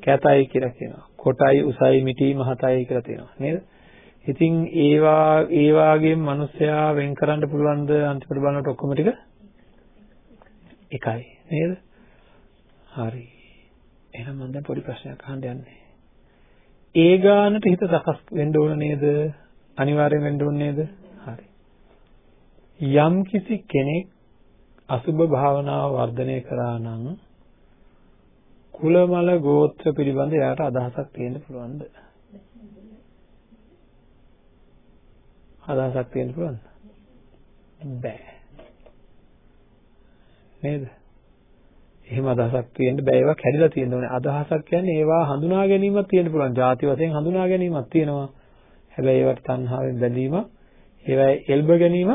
කැතයි කියලා කියනවා. කොටයි උසයි මිටි මහතයි කියලා තියෙනවා. නේද? ඉතින් ඒවා ඒ වාගේ මිනිස්සයා වෙන් කරන්න පුළුවන්ද අන්තිමට බලනකොට ඔක්කොම ටික එකයි නේද? හරි. එහෙනම් මම දැන් පොඩි ප්‍රශ්නයක් අහන්න යන්නේ. ඒ ගානට හිත සකස් වෙන්න ඕන නේද? අනිවාර්යෙන් වෙන්න ඕන නේද? හරි. යම් කිසි කෙනෙක් අසුභ භාවනාව වර්ධනය කරා නම් කුලමල ගෝත්‍ර පිළිබඳ එයාට අදහසක් තියෙන්න පුළුවන්ද? අදහසක් තියෙන්න පුළුවන්ද? බෑ. නේද? එහෙම අදහසක් තියෙන්න බෑ ඒවා කැඩිලා තියෙන්න ඕනේ. අදහසක් කියන්නේ ඒවා හඳුනා ගැනීමක් තියෙන්න පුළුවන්. ಜಾති වශයෙන් හඳුනා ගැනීමක් තියෙනවා. හැබැයි ඒවට තණ්හාවෙන් බැඳීම, ඒවා එල්බ ගැනීම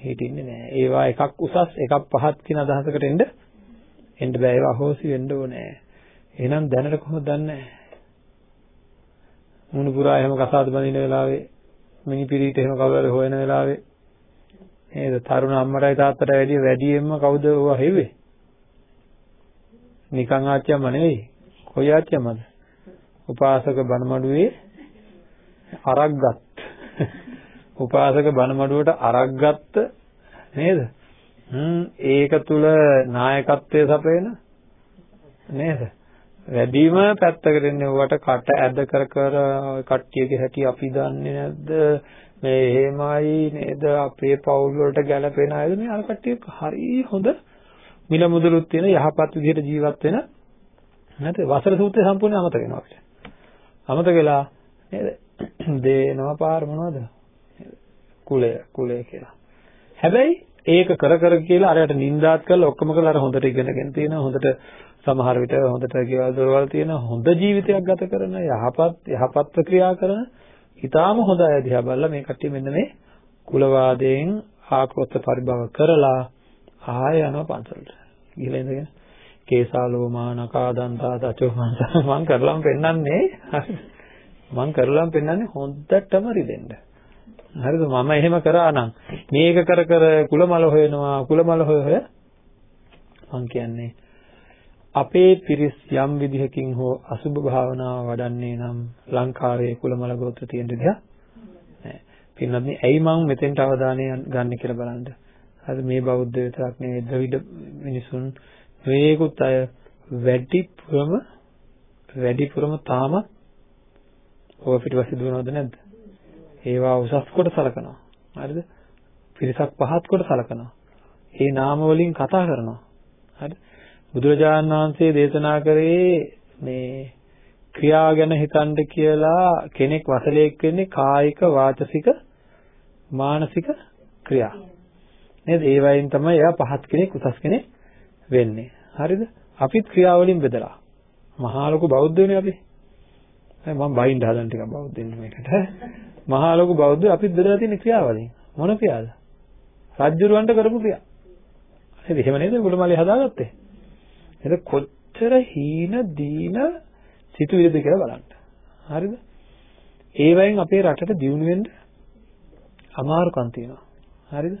හිටින්නේ නෑ. ඒවා එකක් උසස් එකක් පහත් කියන අදහසකට එන්න එන්න බෑ. ඒවා අහෝසි වෙන්න ඕනේ. එහෙනම් දැනට කොහොමද දන්නේ? මුණුපුරා එහෙම කසාද බඳින වෙලාවේ මිනිපිරීට එහෙම කවුරු හරි හොයන වෙලාවේ නේද? තරුණ අම්මටයි තාත්තට වැඩිය වැඩියෙන්ම කවුද ඕවා හෙව්වේ? නිකං ආච්චියම්ම නෙවෙයි. කොයි ආච්චියම්මද? උපාසක බණමඩුවේ අරක් ගත්. උපාසක බණමඩුවට අරක් ගත්ත නේද? හ්ම් ඒක තුල නායකත්වයේ සපයන නේද? වැඩිම පැත්තකට එන්නේ වට කට ඇද කර කර කට්ටියගේ හැටි අපි දන්නේ නැද්ද? මේ එහෙමයි නේද අපේ පවුල් වලට ගැලපෙන අයද මේ අර කට්ටිය හරි හොඳ මිල මුදලුත් තියෙන යහපත් විදිහට ජීවත් වෙන නැත්ද වසර සූත්‍රය සම්පූර්ණයෙන් අමතක වෙනවා අපිට. අමතක වෙලා නේද දේනවා පාර මොනවද? කුලය කුලය කියලා. හැබැයි ඒක කර කර කියලා අරයට නින්දාත් කරලා ඔක්කොම කරලා අර හොඳට ඉගෙනගෙන තියෙන හොඳට සමහර විට හොඳට ගෙවල් දොරවල් තියෙන හොඳ ජීවිතයක් ගත කරන යහපත් යහපත්ව ක්‍රියා කරන ඊටාම හොඳ අය දිහා බලලා මේ කට්ටිය මෙන්න මේ කුලවාදයෙන් ආක්‍රෝෂ පරිභව කරලා ආය යනවා පන්සලට. ගිහලා ඉඳගෙන කේසාලෝමා නකා දන්තා දචෝ මං කරලම් පෙන්නන්නේ මං කරලම් පෙන්නන්නේ හොඳටම රිදෙන්න. හරිද මම එහෙම කරා නම් මේක කර කර කුලමල හොයනවා කුලමල හොය හොය මං කියන්නේ අපේ පිරිස් යම් විදිහකින් හෝ අසුභ භාවනාව වඩන්නේ නම් ලංකාවේ කුලමල ගෝත්‍ර තියෙන දෙයක් නෑ. පින්නත් ඇයි මම මෙතෙන්ට අවධානය ගන්න කියලා බලන්න. හරි මේ බෞද්ධ විතරක් නෙවෙයි ද්‍රවිඩ මිනිසුන් මේකුත් අය වැඩිපුරම වැඩිපුරම තාමත් ඔය පිටිපස්සේ දුවනවද නැද්ද? ඒවා උසස් කොට සලකනවා. හරිද? පිරිසක් පහත් කොට සලකනවා. ඒ නාම වලින් කතා කරනවා. හරි? බුදුරජාණන් වහන්සේ දේශනා කරේ මේ ක්‍රියා ගැන හිතන්න කියලා කෙනෙක් වසලයක් වෙන්නේ කායික වාචසික මානසික ක්‍රියා. නේද? ඒ වයින් තමයි එයා පහත් කෙනෙක් උසස් කෙනෙක් වෙන්නේ. හරිද? අපිත් ක්‍රියාවලින් බෙදලා. මහා ලොකු බෞද්ධයනේ අපි. මම බයින්ඩ හදන ටිකක් බෞද්ධ වෙන්න මේකට. මහා ලොකු බෞද්ධ අපිත් බෙදලා තියෙන ක්‍රියාවලින්. මොන ක්‍රියාද? රජ්ජුරුවන්ට කරපු ක්‍රියා. නේද? එහෙම නේද? ගුණමාලි හදාගත්තේ. ඒක කොච්චර හීන දීන සිතුවිලිද කියලා බලන්න. හරිද? ඒ වයින් අපේ රටට දියුණු වෙන්න අමාරුකම් තියෙනවා. හරිද?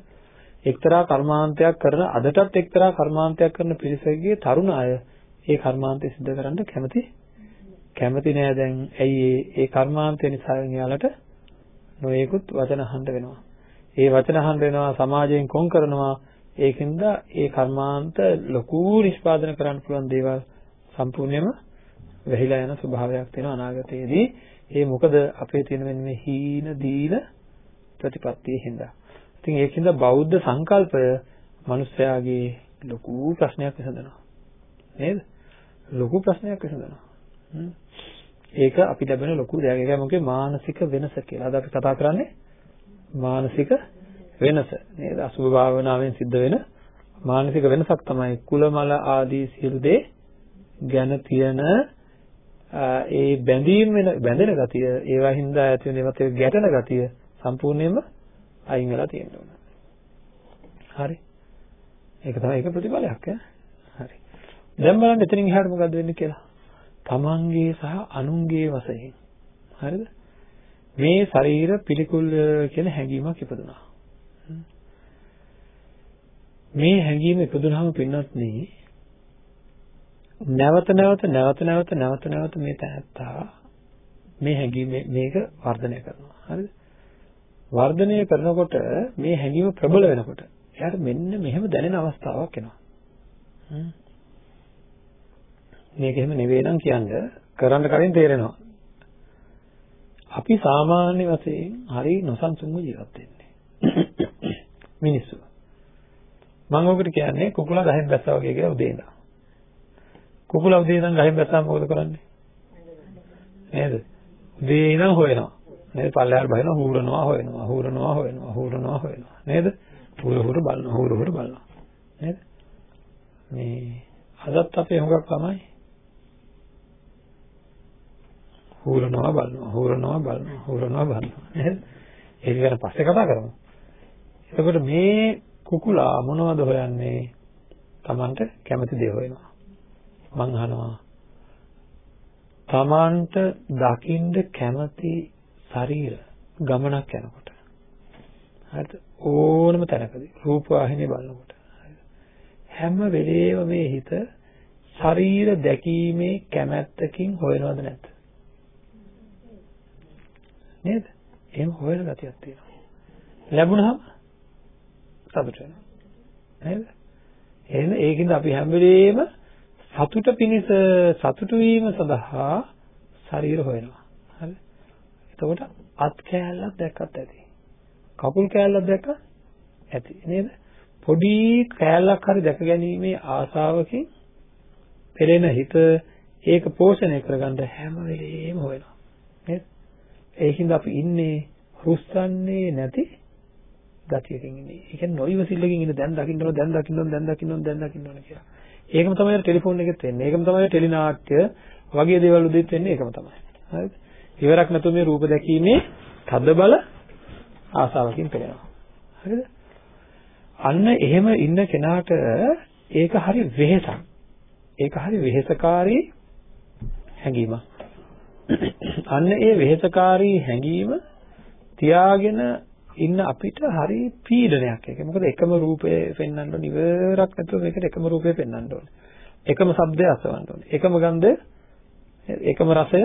එක්තරා කර්මාන්තයක් කරන අදටත් එක්තරා කර්මාන්තයක් කරන පිරිසකගේ තරුණ අය ඒ කර්මාන්තය සිදු කරන්න කැමති කැමති නෑ දැන් ඇයි ඒ කර්මාන්තය නිසා එයාලට නොයෙකුත් වචන අහන්න වෙනවා. ඒ වචන අහන්න වෙනවා සමාජයෙන් කොන් කරනවා ඒකින්ද ඒ කර්මාන්ත ලොකු නිෂ්පාදනය කරන්න පුළුවන් දේවල් සම්පූර්ණයෙන්ම වැහිලා යන ස්වභාවයක් තියෙනවා අනාගතයේදී. ඒ මොකද අපේ තියෙන මෙන්න මේ හීන දීන ප්‍රතිපත්තියේ හින්දා. ඉතින් ඒකින්ද බෞද්ධ සංකල්පය මිනිස්යාගේ ලොකු ප්‍රශ්නයක් විසඳනවා. නේද? ලොකු ප්‍රශ්නයක් විසඳනවා. ඒක අපි ලැබෙන ලොකු දෙයක්. ඒක මොකේ මානසික වෙනස කියලා. අද අපි කතා කරන්නේ මානසික වෙනස. නේද? අසුභ භාවනාවෙන් සිද්ධ වෙන මානසික වෙනසක් තමයි කුලමල ආදී සියලු දේ ගැන තියෙන ඒ බැඳීම් වෙන බැඳෙන ගතිය ඒවා හින්දා ඇති වෙන ඒවත් ඒක ගැටෙන ගතිය සම්පූර්ණයෙන්ම අයින් වෙලා තියෙනවා. හරි. ඒක තමයි ඒක ප්‍රතිඵලයක් ඈ. හරි. දැන් බලන්න එතනින් එහාට මොකද වෙන්නේ කියලා. තමන්ගේ සහ අනුන්ගේ වශයෙන්. හරිද? මේ ශරීර පිළිකුල් කියන හැඟීමක් ඉපදුනා. මේ හැඟීම ඉපදුනහම පින්නත් නේ නැවත නැවත නැවත නැවත නැවත නැවත මේ තැත්තා මේ හැඟීම මේක වර්ධනය කරනවා. හරිද? වර්ධනය කරනකොට මේ හැඟීම ප්‍රබල වෙනකොට එයාට මෙන්න මෙහෙම දැනෙන අවස්ථාවක් එනවා. මේක එහෙම නෙවෙයි නම් කියන්නේ කරන්න කලින් තේරෙනවා. අපි සාමාන්‍ය වශයෙන් හරි නොසන්සුන්ව ජීවත් වෙන්නේ. මිනිස්සු. මම ඔකට කියන්නේ කුකුලා ගහෙන් බැස්සා වගේ කියලා උදේ ඉඳන්. කුකුලා උදේ ඉඳන් ගහෙන් බැස්සාම මොකද කරන්නේ? නේද? උදේ ඉඳන් හොයනවා. නේද? පල්ලෙහාට බහිනවා හූරනවා හොයනවා හූරනවා හොයනවා හූරනවා හොයනවා. නේද? හූර හූර බලනවා හූර හූර බලනවා. නේද? මේ අදත් අපේ හුඟක් තමයි හූරනවා බලනවා හූරනවා බලනවා හූරනවා බලනවා නේද? ඒක ගැන පස්සේ කතා කරමු. එතකොට මේ කුකුලා මොනවද හොයන්නේ? Tamanට කැමති දේ හොයනවා. මං අහනවා. Tamanට දකින්න කැමති ශරීර ගමනක් යනකොට. හරිද? ඕනම තැනකදී රූප වාහිනිය බලනකොට. හැම වෙලේම මේ හිත ශරීර දැකීමේ කැමැත්තකින් හොයනවද නැද්ද? නේද? එහෙම හොයන ගතියක් තියෙනවා. ලැබුණාම සතුට. වෙනවා නේද? එහෙනම් ඒකින්ද අපි හැම වෙලේම සතුට පිණිස සතුටු වීම සඳහා ශරීර හොයනවා. හරි? එතකොට අත් කෑල්ලක් දැක්කත් ඇති. කකුල් කෑල්ලක් දැක්ක ඇති. නේද? පොඩි කෑල්ලක් හරි දැක ගැනීමේ ආසාවකින් පෙළෙන හිත ඒක පෝෂණය කරගන්න හැම වෙලෙම හොයනවා. නේද? ඒකින්ද අපි ඉන්නේ රුස්සන්නේ නැති ගතියකින් ඉන්නේ. ඒ කියන්නේ නොයිවසිල්ලකින් ඉන්න දැන් දකින්න ඕන දැන් දකින්න ඕන දැන් දකින්න ඕන දැන් දකින්න ඕන කියලා. ඒකම තමයි ටෙලිෆෝන් එකෙත් වෙන්නේ. ඒකම තමයි ටෙලිනාට්‍ය වගේ දේවල් උදෙත් වෙන්නේ ඒකම තමයි. හරිද? ඉවරක් නැතුව මේ රූප දැකීමේ තද බල ආසාවකින් පෙළෙනවා. හරිද? අන්න එහෙම ඉන්න කෙනාට ඒක හරි වෙහෙසක්. ඒක හරි වෙහෙසකාරී හැඟීමක්. අන්න ඒ වෙහෙසකාරී හැඟීම තියාගෙන ඉන්න අපිට හරි පීඩනයක් ඒක. මොකද එකම රූපය පෙන්වන්න ඕන ඉවරක් නැතුව මේකට එකම රූපය පෙන්වන්න ඕන. එකම ශබ්දය අසවන්න ඕන. එකම ගන්ධය, එකම රසය,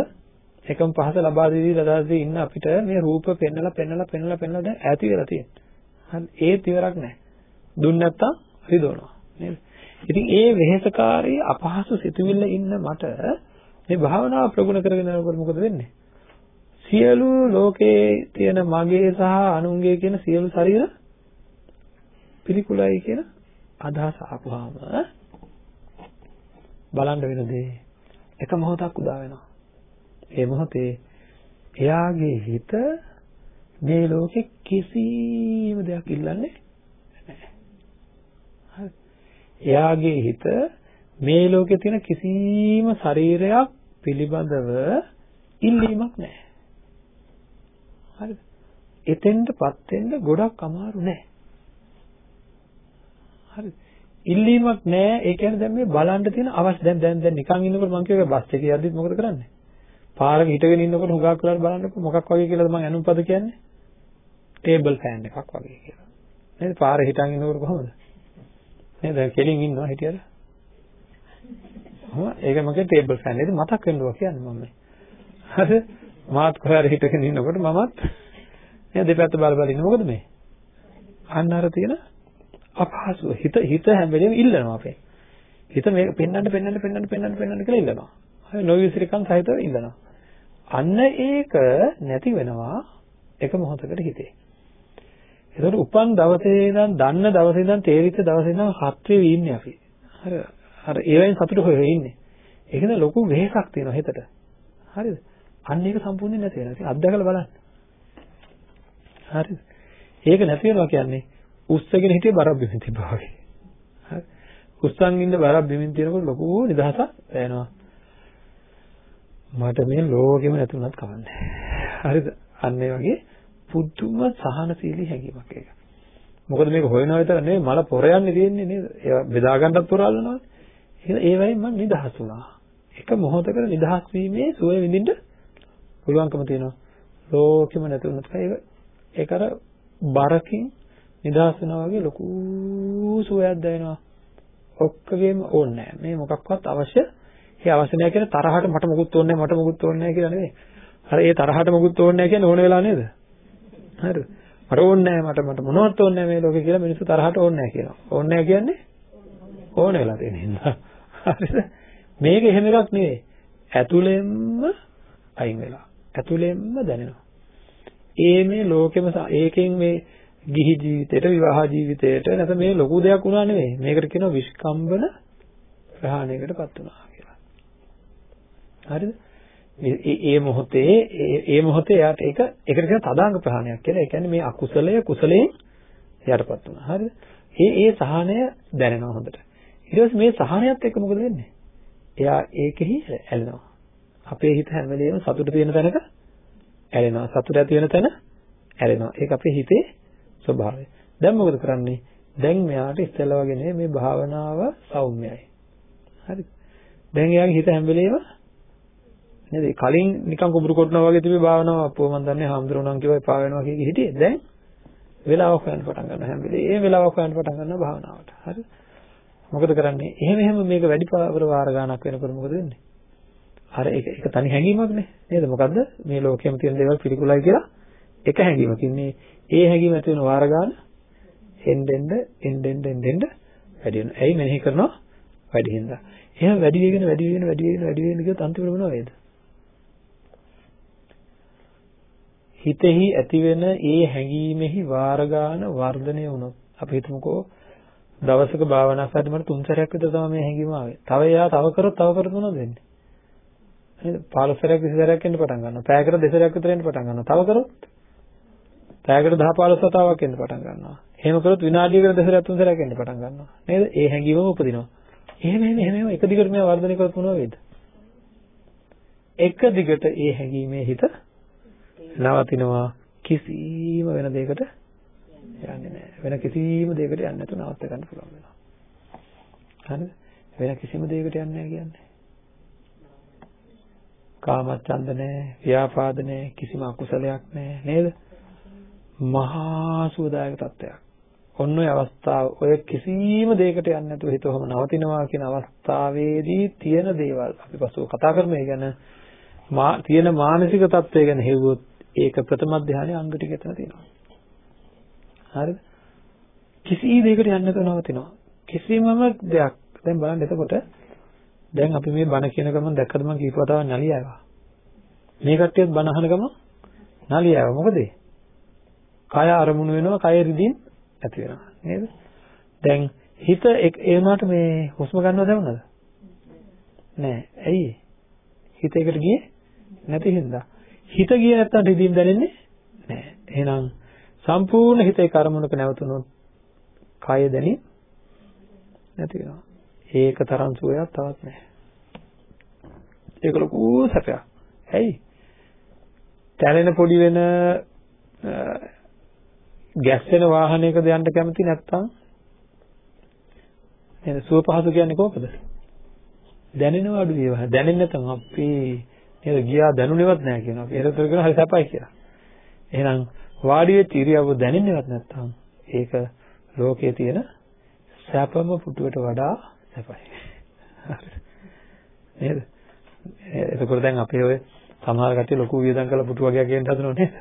එකම පහස ලබා දෙවි ලදාදී ඉන්න අපිට මේ රූප පෙන්නලා පෙන්නලා පෙන්නලා පෙන්නලා දැන් ඈති වෙලා තියෙනවා. හරි ඒත් ඉවරක් නැහැ. දුන්න නැත්තම් රිදවනවා නේද? ඉතින් ඒ වෙහෙසකාරී අපහසු සිතුවිල්ල ඉන්න මට මේ භාවනාව ප්‍රගුණ කරගෙන යනකොට මොකද වෙන්නේ? සියලු ලෝකේ තියෙන මගේ සහ අනුන්ගේ කියන සියලු ශරීර පිළිකුලයි කියන අදහස ආපුවාම බලන්න වෙන දේ එක මොහොතක් උදා වෙනවා. ඒ මොහොතේ එයාගේ හිත මේ ලෝකෙ කිසිම දෙයක් ඉල්ලන්නේ නැහැ. හරි. එයාගේ හිත මේ ලෝකේ තියෙන කිසිම ශරීරයක් පිළිබඳව ඉල්ලීමක් නැහැ. හරිද? එතෙන්ටපත් වෙන්න ගොඩක් අමාරු නෑ. හරිද? ඉල්ලීමක් නෑ. ඒ කියන්නේ දැන් මේ බලන්න තියෙන අවශ්‍ය දැන් දැන් දැන් නිකන් ඉන්නකොට මම කියුවා බස් එකේ යද්දිත් මොකද කරන්නේ? පාරක හිටගෙන ඉන්නකොට හුඟක් වෙලාවට බලන්නකො මොකක් වගේ කියලාද මම අනුන් පද කියන්නේ? ටේබල් ෆෑන් එකක් වගේ කියලා. නේද? පාරේ හිටන් ඉන්නකොට කොහොමද? නේද? කෙලින් ඉන්නවා හිටියද? හොම ඒක මගේ ටේබල් ෆෑන් එක මතක් වෙනවා කියන්නේ මම. හරි? මාත් කොහේ හරි හිටගෙන ඉන්නකොට මමත් නේද දෙපැත්ත බල බල ඉන්න මොකද මේ? අන්න අර තියෙන අපහසුව. හිත හිත හැම වෙලෙම ඉල්ලනවා අපේ. හිත මේක පෙන්වන්න පෙන්වන්න පෙන්වන්න පෙන්වන්න පෙන්වන්න කියලා ඉල්ලනවා. හරි නොවිසිරිකම් සහිතව ඉල්ලනවා. අන්න ඒක නැති වෙනවා එක මොහොතකට හිතේ. ඒකට උපන් දවසේ ඉඳන් දන්න දවසේ ඉඳන් තේරිච්ච දවසේ ඉඳන් හත් වෙවි ඉන්නේ අපි. හරි. අර ඒවෙන් සතුට හොය ඉන්නේ. ඒකද ලොකු වෙහසක් තියෙනවා හිතට. හරිද? අන්න ඒක සම්පූර්ණයෙන් නැති වෙනවා. ඉතින් අත්දැකලා බලන්න. හරිද? ඒක නැති වෙනවා කියන්නේ උස්සගෙන හිටිය බරක් බිමින් තිබ්බා වගේ. හරි. උස්සන් ඉන්න බරක් බිමින් තියෙනකොට ලොකු නිදහසක් දැනෙනවා. මට මේ ලෝකෙම නැතුණත් කවන්නේ. හරිද? අන්න ඒ වගේ පුදුම සහනශීලී හැඟීමක් ඒක. මොකද මේක හොයනවා විතර නෙවෙයි මල පොර යන්නේ තියෙන්නේ නේද? ඒවා බෙදා ගන්නත් පොරවලනවා. එහෙනම් ඒ වයින් මම නිදහස් වුණා. එක මොහොතකට නිදහස් වීමේ සුවය විඳින්න පුළුවන්කම තියෙනවා. ලෝකෙම නැතුණත් ඒක ඒක අර බරකින් නිදහස් වෙනවා වගේ ලොකු සුවයක් දැනෙනවා. ඔක්කොගෙම ඕනේ නැහැ. මේ මොකක්වත් අවශ්‍ය ඒ අවශ්‍ය නැහැ කියන තරහට මට මොකුත් ඕනේ නැහැ මට මොකුත් ඕනේ නැහැ කියලා නෙවෙයි. අර ඒ තරහට මොකුත් ඕනේ නැහැ කියන්නේ ඕන වෙලා නේද? හරිද? මට ඕනේ නැහැ මට මට මොනවත් ඕනේ නැහැ මේ ලෝකේ කියලා මිනිස්සු තරහට ඕනේ නැහැ කියනවා. ඕනේ නැහැ කියන්නේ ඕන වෙලා තියෙන හින්දා. හරිද? මේක එහෙම එකක් නෙවෙයි. ඇතුළෙන්ම අයින් වෙලා. ඇතුළෙන්ම දැනෙනවා. ඒ මේ ලෝකෙම ඒකෙන් මේ ගිහි ජීවිතයට විවාහ ජීවිතයට නැත්නම් මේ ලොකු දෙයක් වුණා නෙවෙයි. මේකට කියනවා විස්කම්බන ප්‍රහාණයකටපත් වුණා කියලා. හරිද? ඒ මොහොතේ ඒ මොහොතේ යාට ඒක ඒකට කියන තදාංග ප්‍රහාණයක් කියලා. ඒ කියන්නේ මේ අකුසලය කුසලයෙන් යටපත් වුණා. හරිද? ඒ ඒ සහනය දැනෙනවා හොඳට. ඊට පස්සේ මේ සහනයත් එක්ක මොකද වෙන්නේ? එයා ඒකෙහි ඇලෙනවා. අපේ හිත හැම වෙලේම සතුට තියෙන තැනක ඇලෙනවා. සතුට ඇති වෙන තැන ඇලෙනවා. ඒක අපේ හිතේ ස්වභාවය. දැන් මොකද කරන්නේ? දැන් මෙයාට ඉස්සෙල්ලා වගේ මේ භාවනාව සෞම්‍යයි. හරිද? දැන් එයාගේ හිත හැම වෙලේම නේද? කලින් නිකන් කුඹුරු කොටනවා වගේ තිබේ භාවනාව අපෝ මන් දන්නේ හාමුදුරුවෝ කිව්වා එපා වෙනවා කිය හිටියේ. දැන් වෙලාවක් හොයන්න පටන් ගන්නවා හැම වෙලේ. ඒ වෙලාවක් හොයන්න පටන් ගන්නවා භාවනාවට. හරි? මොකද කරන්නේ? එහෙම එහෙම මේක වැඩි පාවර වාර ගානක් වෙනකොට මොකද වෙන්නේ? අර ඒක ඒක තනි හැඟීමක් නේ. නේද? මොකද්ද? මේ ලෝකෙම තියෙන දේවල් පිළිකුලයි කියලා එක හැඟීමකින් මේ ඒ හැඟීම ඇති වෙන වාර ගාන එන්නෙන්ද එන්නෙන්ද එන්නෙන්ද වැඩි වෙනවා. ඇයි මෙනෙහි කරනවා? වැඩි හින්දා. එහෙම වැඩි වෙගෙන වැඩි වෙගෙන වැඩි වෙගෙන වැඩි වෙගෙන ගියොත් අන්තිමට මොනව වේද? හිතෙහි ඇතිවෙන ඒ හැඟීමෙහි වාර ගන්න වර්ධනය වුණොත් අපි හිතමුකෝ දවසක භාවනා කරද්දී මට තුන් සැරයක් විතර තමයි මේ හැඟීම ආවේ. තව එයා තව කරොත් තව කරොත් මොනවද වෙන්නේ? නේද? 15 සැරයක් 20 සැරයක් එන්න පටන් ගන්නවා. පැයකට දෙසරයක් විතර එන්න පටන් ගන්නවා. තව කරොත් පැයකට 10 15 සතාවක් එන්න පටන් ගන්නවා. එහෙම කරොත් විනාඩියකට දෙසරයක් තුන් සැරයක් එන්න පටන් ගන්නවා. නේද? ඒ හැඟීමම උපදිනවා. එහෙම එහෙම එහෙම එක දිගට මේ වර්ධනය කරොත් මොනව වෙයිද? එක දිගට ඒ හැඟීමේ හිත නවතිනවා කිසිම වෙන දෙයකට යන්නේ නැහැ. වෙන කිසිම දෙයකට යන්නේ නැතුව නවත්ත ගන්න පුළුවන් වෙනවා. හරිද? වෙන කිසිම දෙයකට යන්නේ නැහැ කියන්නේ. කාමච්ඡන්ද නැහැ, ව්‍යාපාද නැහැ, කිසිම අකුසලයක් නැහැ නේද? මහා සුවදායක තත්ත්වයක්. ඔන්න ඔය අවස්ථාව ඔය කිසිම දෙයකට යන්නේ නැතුව හිතවම නවතිනවා කියන අවස්ථාවේදී තියෙන දේවල් අපි පසුව කතා කරමු ඒ ගැන මා තියෙන මානසික තත්ත්වය ගැන හෙව්වොත් ඒක ප්‍රථම ධානයේ අංග ටික එතන තියෙනවා. හරිද? කිසි දෙයකට යන්න නැතුව නවතිනවා. කිසිමම දෙයක් දැන් බලන්න එතකොට දැන් අපි මේ බණ කියන ගමන් දැක්කද මම කීප වතාවක් නලියාවා. මේ කට්ටියත් බණ අහන ගමන් නලියාවා. මොකද? කය අරමුණු වෙනවා, කය රිදීම් ඇති වෙනවා. නේද? දැන් හිත ඒ වුණාට මේ හුස්ම ගන්නව දැනුණාද? නෑ. ඇයි? හිත එකට ගියේ නැති හින්දා. හිත ගියේ නැත්තම් රිදීම් දැනෙන්නේ නැහැ. එහෙනම් සම්පූර්ණ හිත ඒ කර්මණක නැවතුනොත් කය දැනි නැති වෙනවා. ඒක තරම් සුවයක් තවත් නැහැ. ඒක ලොකු සැපයක්. ඇයි? දැනෙන පොඩි වෙන ගැස්සෙන වාහනයකද යන්න කැමති නැත්තම් නේද සුව පහසු කියන්නේ කොහොමද? දැනෙනව අඩු ඒවා. දැනෙන්නේ නැත්නම් අපි නේද ගියා දැනුනේවත් නැහැ කියනවා. ඒකතර කියන හරි සැපයි කියලා. එහෙනම් වාඩි වෙච්ච ඉරියව්ව දැනෙන්නේවත් නැත්නම් ඒක ලෝකයේ තියෙන සැපම පුටුවට වඩා සැපයි. නේද? එතකොට දැන් අපේ ඔය සමහර කට්ටිය ලොකු වියදම් කරලා පුටු වගේ ගේන්න හදනව නේද?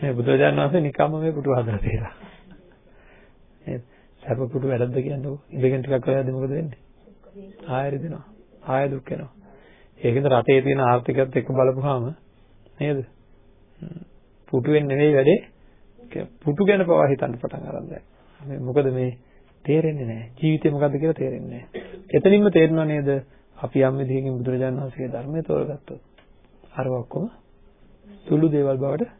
මේ බුදුරජාණන් වහන්සේ නිකම්ම මේ පුටුව හදලා තියෙනවා. නේද? සැප පුටු වැඩක්ද කියන්නේ ඉඳගෙන ටිකක් කරලාද මොකද වෙන්නේ? ආයෙ රිදෙනවා. ආයෙ දුක් වෙනවා. ඒකෙන්ද රටේ තියෙන ආර්ථිකයත් එක්ක බලපුවාම නේද? පුටුවෙන් නෙවෙයි වැඩේ පුටු ගැන පවා හිතන්න පටන් ගන්නවා. මොකද මේ තේරෙන්නේ නැහැ. ජීවිතේ මොකද්ද කියලා තේරෙන්නේ නැහැ. එතනින්ම තේරෙනව නේද? අපි යම් විදිහකින් බුදුරජාණන් වහන්සේගේ ධර්මය තෝරගත්තොත් අර ඔක්කොම සුළු දේවල් බවට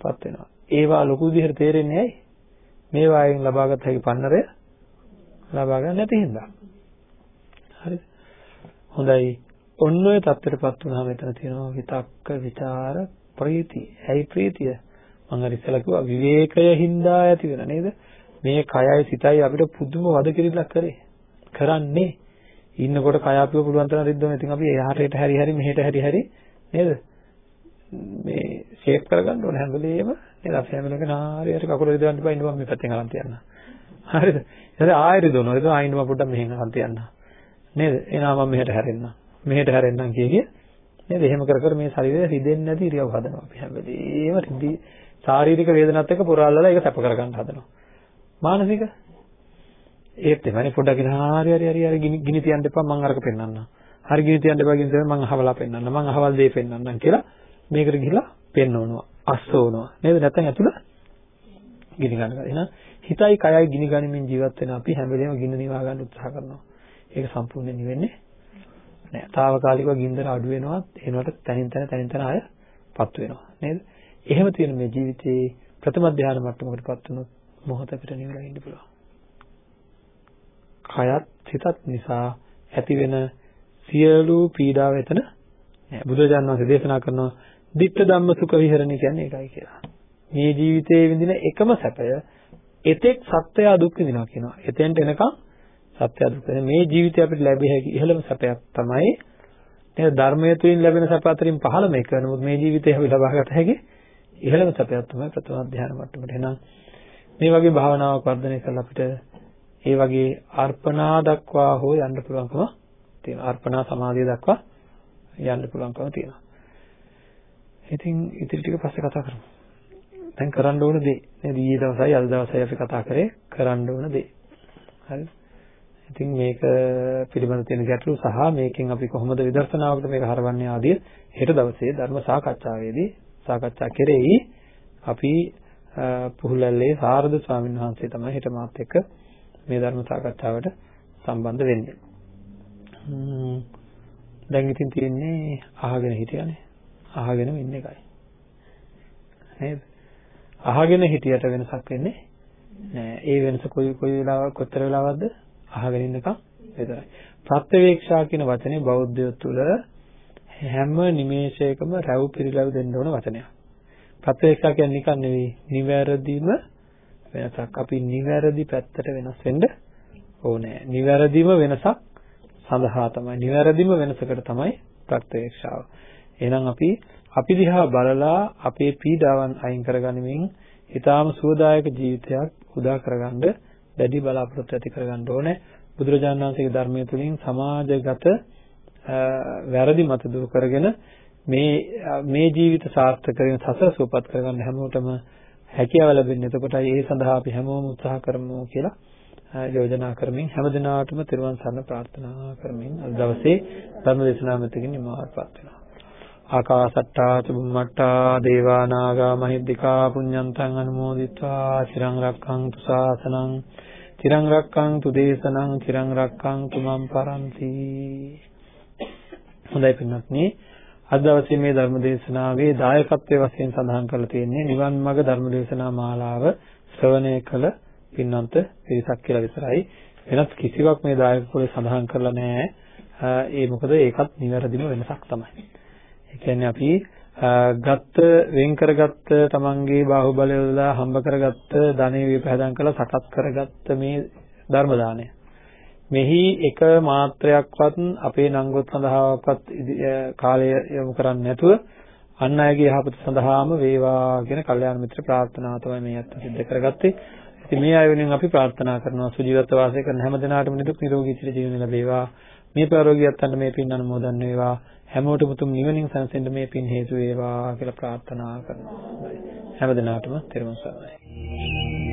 පත් වෙනවා. ඒවා ලොකු විදිහට තේරෙන්නේ ඇයි? මේවායෙන් ලබාගත හැකි පන්නරය ලබා ගන්න නැති හින්දා. හරිද? හොඳයි. ඔන්න ඔය தත්තරපත් වුණාම එතන තියෙනවා විතක්ක, ਵਿਚාර, ප්‍රීතිය. ඇයි ප්‍රීතිය? මම අර ඉස්සලා කිව්වා විවේකය හින්දා ඇති වෙන නේද? මේ කයයි සිතයි අපිට පුදුම වද කිරිල්ලක් කරේ. කරන්නේ. ඉන්නකොට කය අපිව පුළුවන් තරම් රිද්දම. ඉතින් අපි එහාට හැරි හැරි මෙහෙට හැරි හැරි නේද? මේ ෂේප් කරගන්න ඕනේ හැම වෙලේම නේද අපි හැම වෙලේම නාරියට කකුල රිදවන්න එපා ඉන්න මම මේ පැත්තෙන් අරන් තියන්න. හරිද? ඊට ආයෙ රිදවනවා. ඒක ආයෙ ඉන්න මම පොඩ්ඩක් මෙහෙන් අරන් තියන්න. නේද? එනවා මම මෙහෙට හැරෙන්නම්. මෙහෙට හැරෙන්නම් කිය කිය නේද? එහෙම කර කර මේ ශරීරය රිදෙන්නේ නැති ඉරියව් හදනවා අපි හැම වෙලේම රිදි ශාරීරික වේදනත් එක්ක පුරාලලා ඒක සැප කරගන්න හදනවා. මානසික ඒත් එමනේ පොඩ්ඩක් හරි හරි හරි හරි ගිනි තියන්න එපා මම අරක පෙන්නන්නම්. හරි ගිනි තියන්න එපා කියන දේ මම අහවලා පෙන්නන්නම්. මම අහවල් දේ පෙන්නන්නම් කියලා මේකට ගිහිලා පෙන්නවනවා. අස්සවනවා. නේද? නැත්නම් ඇතුළ ගිනි ගන්නවා. එහෙනම් හිතයි කයයි ගිනි ගනිමින් ජීවත් වෙන අපි හැම වෙලේම ගින්න නිවා ගන්න උත්සාහ කරනවා. ඒක සම්පූර්ණයෙන් නිවෙන්නේ නෑ. తాවකාලිකව ගින්දර අඩු වෙනවා. එනකොට තනින් තන තනින් තන ආය පත් වෙනවා. නේද? එහෙම තියෙන මේ ජීවිතේ ප්‍රථම ධ්‍යාන මට්ටමකටපත් වුණොත් මොහොතකට නිවලා ඉන්න පුළුවන්. කයත් සිතත් නිසා ඇතිවෙන සියලු පීඩාව එතන නෑ. බුදුරජාණන් වහන්සේ දේශනා කරනවා ditta ධම්ම සුඛ විහරණය කියන්නේ ඒකයි කියලා. මේ ජීවිතයේ විඳින එකම සැපය එතෙක් සත්‍යය දුක් විඳිනවා කියනවා. එතෙන්ට එනකම් සත්‍යය දුක් වෙන මේ ජීවිතය අපිට ලැබෙ හැකි ඉහළම සැපයක් තමයි නේද ධර්මයේ තුලින් ලැබෙන සැප අතරින් පහළම එක. නමුත් මේ ජීවිතේ අපි ලබාගත හැකි ඉහළම සැපයක් තමයි ප්‍රථම ධ්‍යාන මට්ටමට. එහෙනම් මේ වගේ භාවනාවක් වර්ධනය කරලා අපිට ඒ වගේ අර්පණා දක්වා හෝ යන්න පුළුවන්කම තියෙනවා. අර්පණා සමාධිය දක්වා යන්න පුළුවන්කම තියෙනවා. ඉතින් ඉතිරි ටික පස්සේ කතා කරමු. දැන් කරන්න ඕන දේ නේද ඊයේ දවසයි අද දවසයි අපි කතා කරේ කරන්න ඕන දේ. හරිද? ඉතින් මේක පිළිබඳ තියෙන ගැටලු සහ මේකෙන් අපි කොහොමද විදර්ශනාවකට මේක හරවන්නේ ආදී හෙට දවසේ ධර්ම සාකච්ඡාවේදී සාකච්ඡා කෙරෙහි අපි පුහුලල්ලේ සාරද ස්වාමීන් වහන්සේ තමයි හෙට මාත් එක්ක මේ ධර්ම සාකච්ඡාවට සම්බන්ධ වෙන්නේ. දැන් ඉතින් තියෙන්නේ අහගෙන හිටියනේ. අහගෙන ඉන්න එකයි. නේද? අහගෙන හිටියට වෙනසක් වෙන්නේ නෑ. ඒ වෙනස කොයි කොයි වෙලාවක කොතර වෙලාවක්ද? අහගෙන ඉන්නකම් විතරයි. ප්‍රත්‍යවේක්ෂා කියන වචනේ බෞද්ධයෝ තුළ හැම නිමේෂයකම රැව් පිළිලව දෙන්න ඕන වචනයක්. ප්‍රත්‍යවේක්ෂා කියන්නේ නිකන් නෙවෙයි. නිවැරදිම වෙනසක්. අපි නිවැරදි පැත්තට වෙනස් වෙන්න ඕනේ. නිවැරදිම වෙනසක් සඳහා තමයි නිවැරදිම වෙනසකට තමයි ප්‍රත්‍යක්ෂාව. එහෙනම් අපි අපි දිහා බලලා අපේ පීඩාවන් අයින් කරගනිමින් ඊටාම සුවදායක ජීවිතයක් උදා කරගන්න දැඩි බලාපොරොත්තු ඇති කරගන්න ඕනේ. බුදුරජාණන් වහන්සේගේ ධර්මයේ තුලින් සමාජගත වැරදි මත දුරු කරගෙන මේ මේ ජීවිත සාර්ථක කරගෙන සසර සුවපත් කරගන්න හැමෝටම හැකියාව ලැබෙන්නේ. එතකොටයි ඒ සඳහා අපි හැමෝම උත්සාහ කරමු කියලා යෝජනා කරමින් හැම දිනාටම තෙරුවන් සරණ ප්‍රාර්ථනා කරමින් අද දවසේ ධර්ම දේශනාව මෙතකින් නිමාවටපත් වෙනවා. ආකාසට්ටා චුම්මට්ටා දේවා නාග මහිද්దికා පුඤ්ඤන්තං අනුමෝදිත්වා චිරං රක්ඛන්තු ශාසනං චිරං රක්ඛන්තු දේශනං චිරං රක්ඛන්තු මම් පරන්ති හොඳයි පින්වත්නි අද දවසේ මේ ධර්ම දේශනාවේ දායකත්වයේ වශයෙන් සඳහන් කරලා තියෙන්නේ නිවන් මාර්ග ධර්ම දේශනා මාලාව ශ්‍රවණය කළ පින්නන්ත පිරිසක් කියලා විතරයි. වෙනත් කිසිවක් මේ දායක කුලේ සඳහන් කරලා නැහැ. ඒ මොකද ඒකත් නිවැරදිම වෙනසක් තමයි. ඒ කියන්නේ අපි ගත්ත වෙන් කරගත්ත තමන්ගේ බාහුවලය වල හම්බ කරගත්ත ධනෙ විපහදම් කරලා සකස් කරගත්ත මේ ධර්ම දාණය. මෙහි එක මාත්‍රයක්වත් අපේ නංගොත් සඳහාවත් කාලය යොමු කරන්නේ නැතුව අන් අයගේ යහපත සඳහාම වේවා කියන කල්යාණ මිත්‍ර ප්‍රාර්ථනාව තමයි මේ අත් සිද්ධ කරගත්තේ. ඉතින් මේ අය වෙනුවෙන් අපි ප්‍රාර්ථනා කරනවා සුජීවත්ව වාසය කරන හැම දිනාටම නිදුක් නිරෝගී චිර ජීවන ලැබේවා. මේ පරෝගියත්තන්ට මේ පින් අනුමෝදන් වේවා. හැමෝටම උතුම් නිවනින් සැනසෙන්න මේ පින් හේතු වේවා කියලා ප්‍රාර්ථනා කරනවා. හැම දිනාටම තෙරුවන් සරණයි.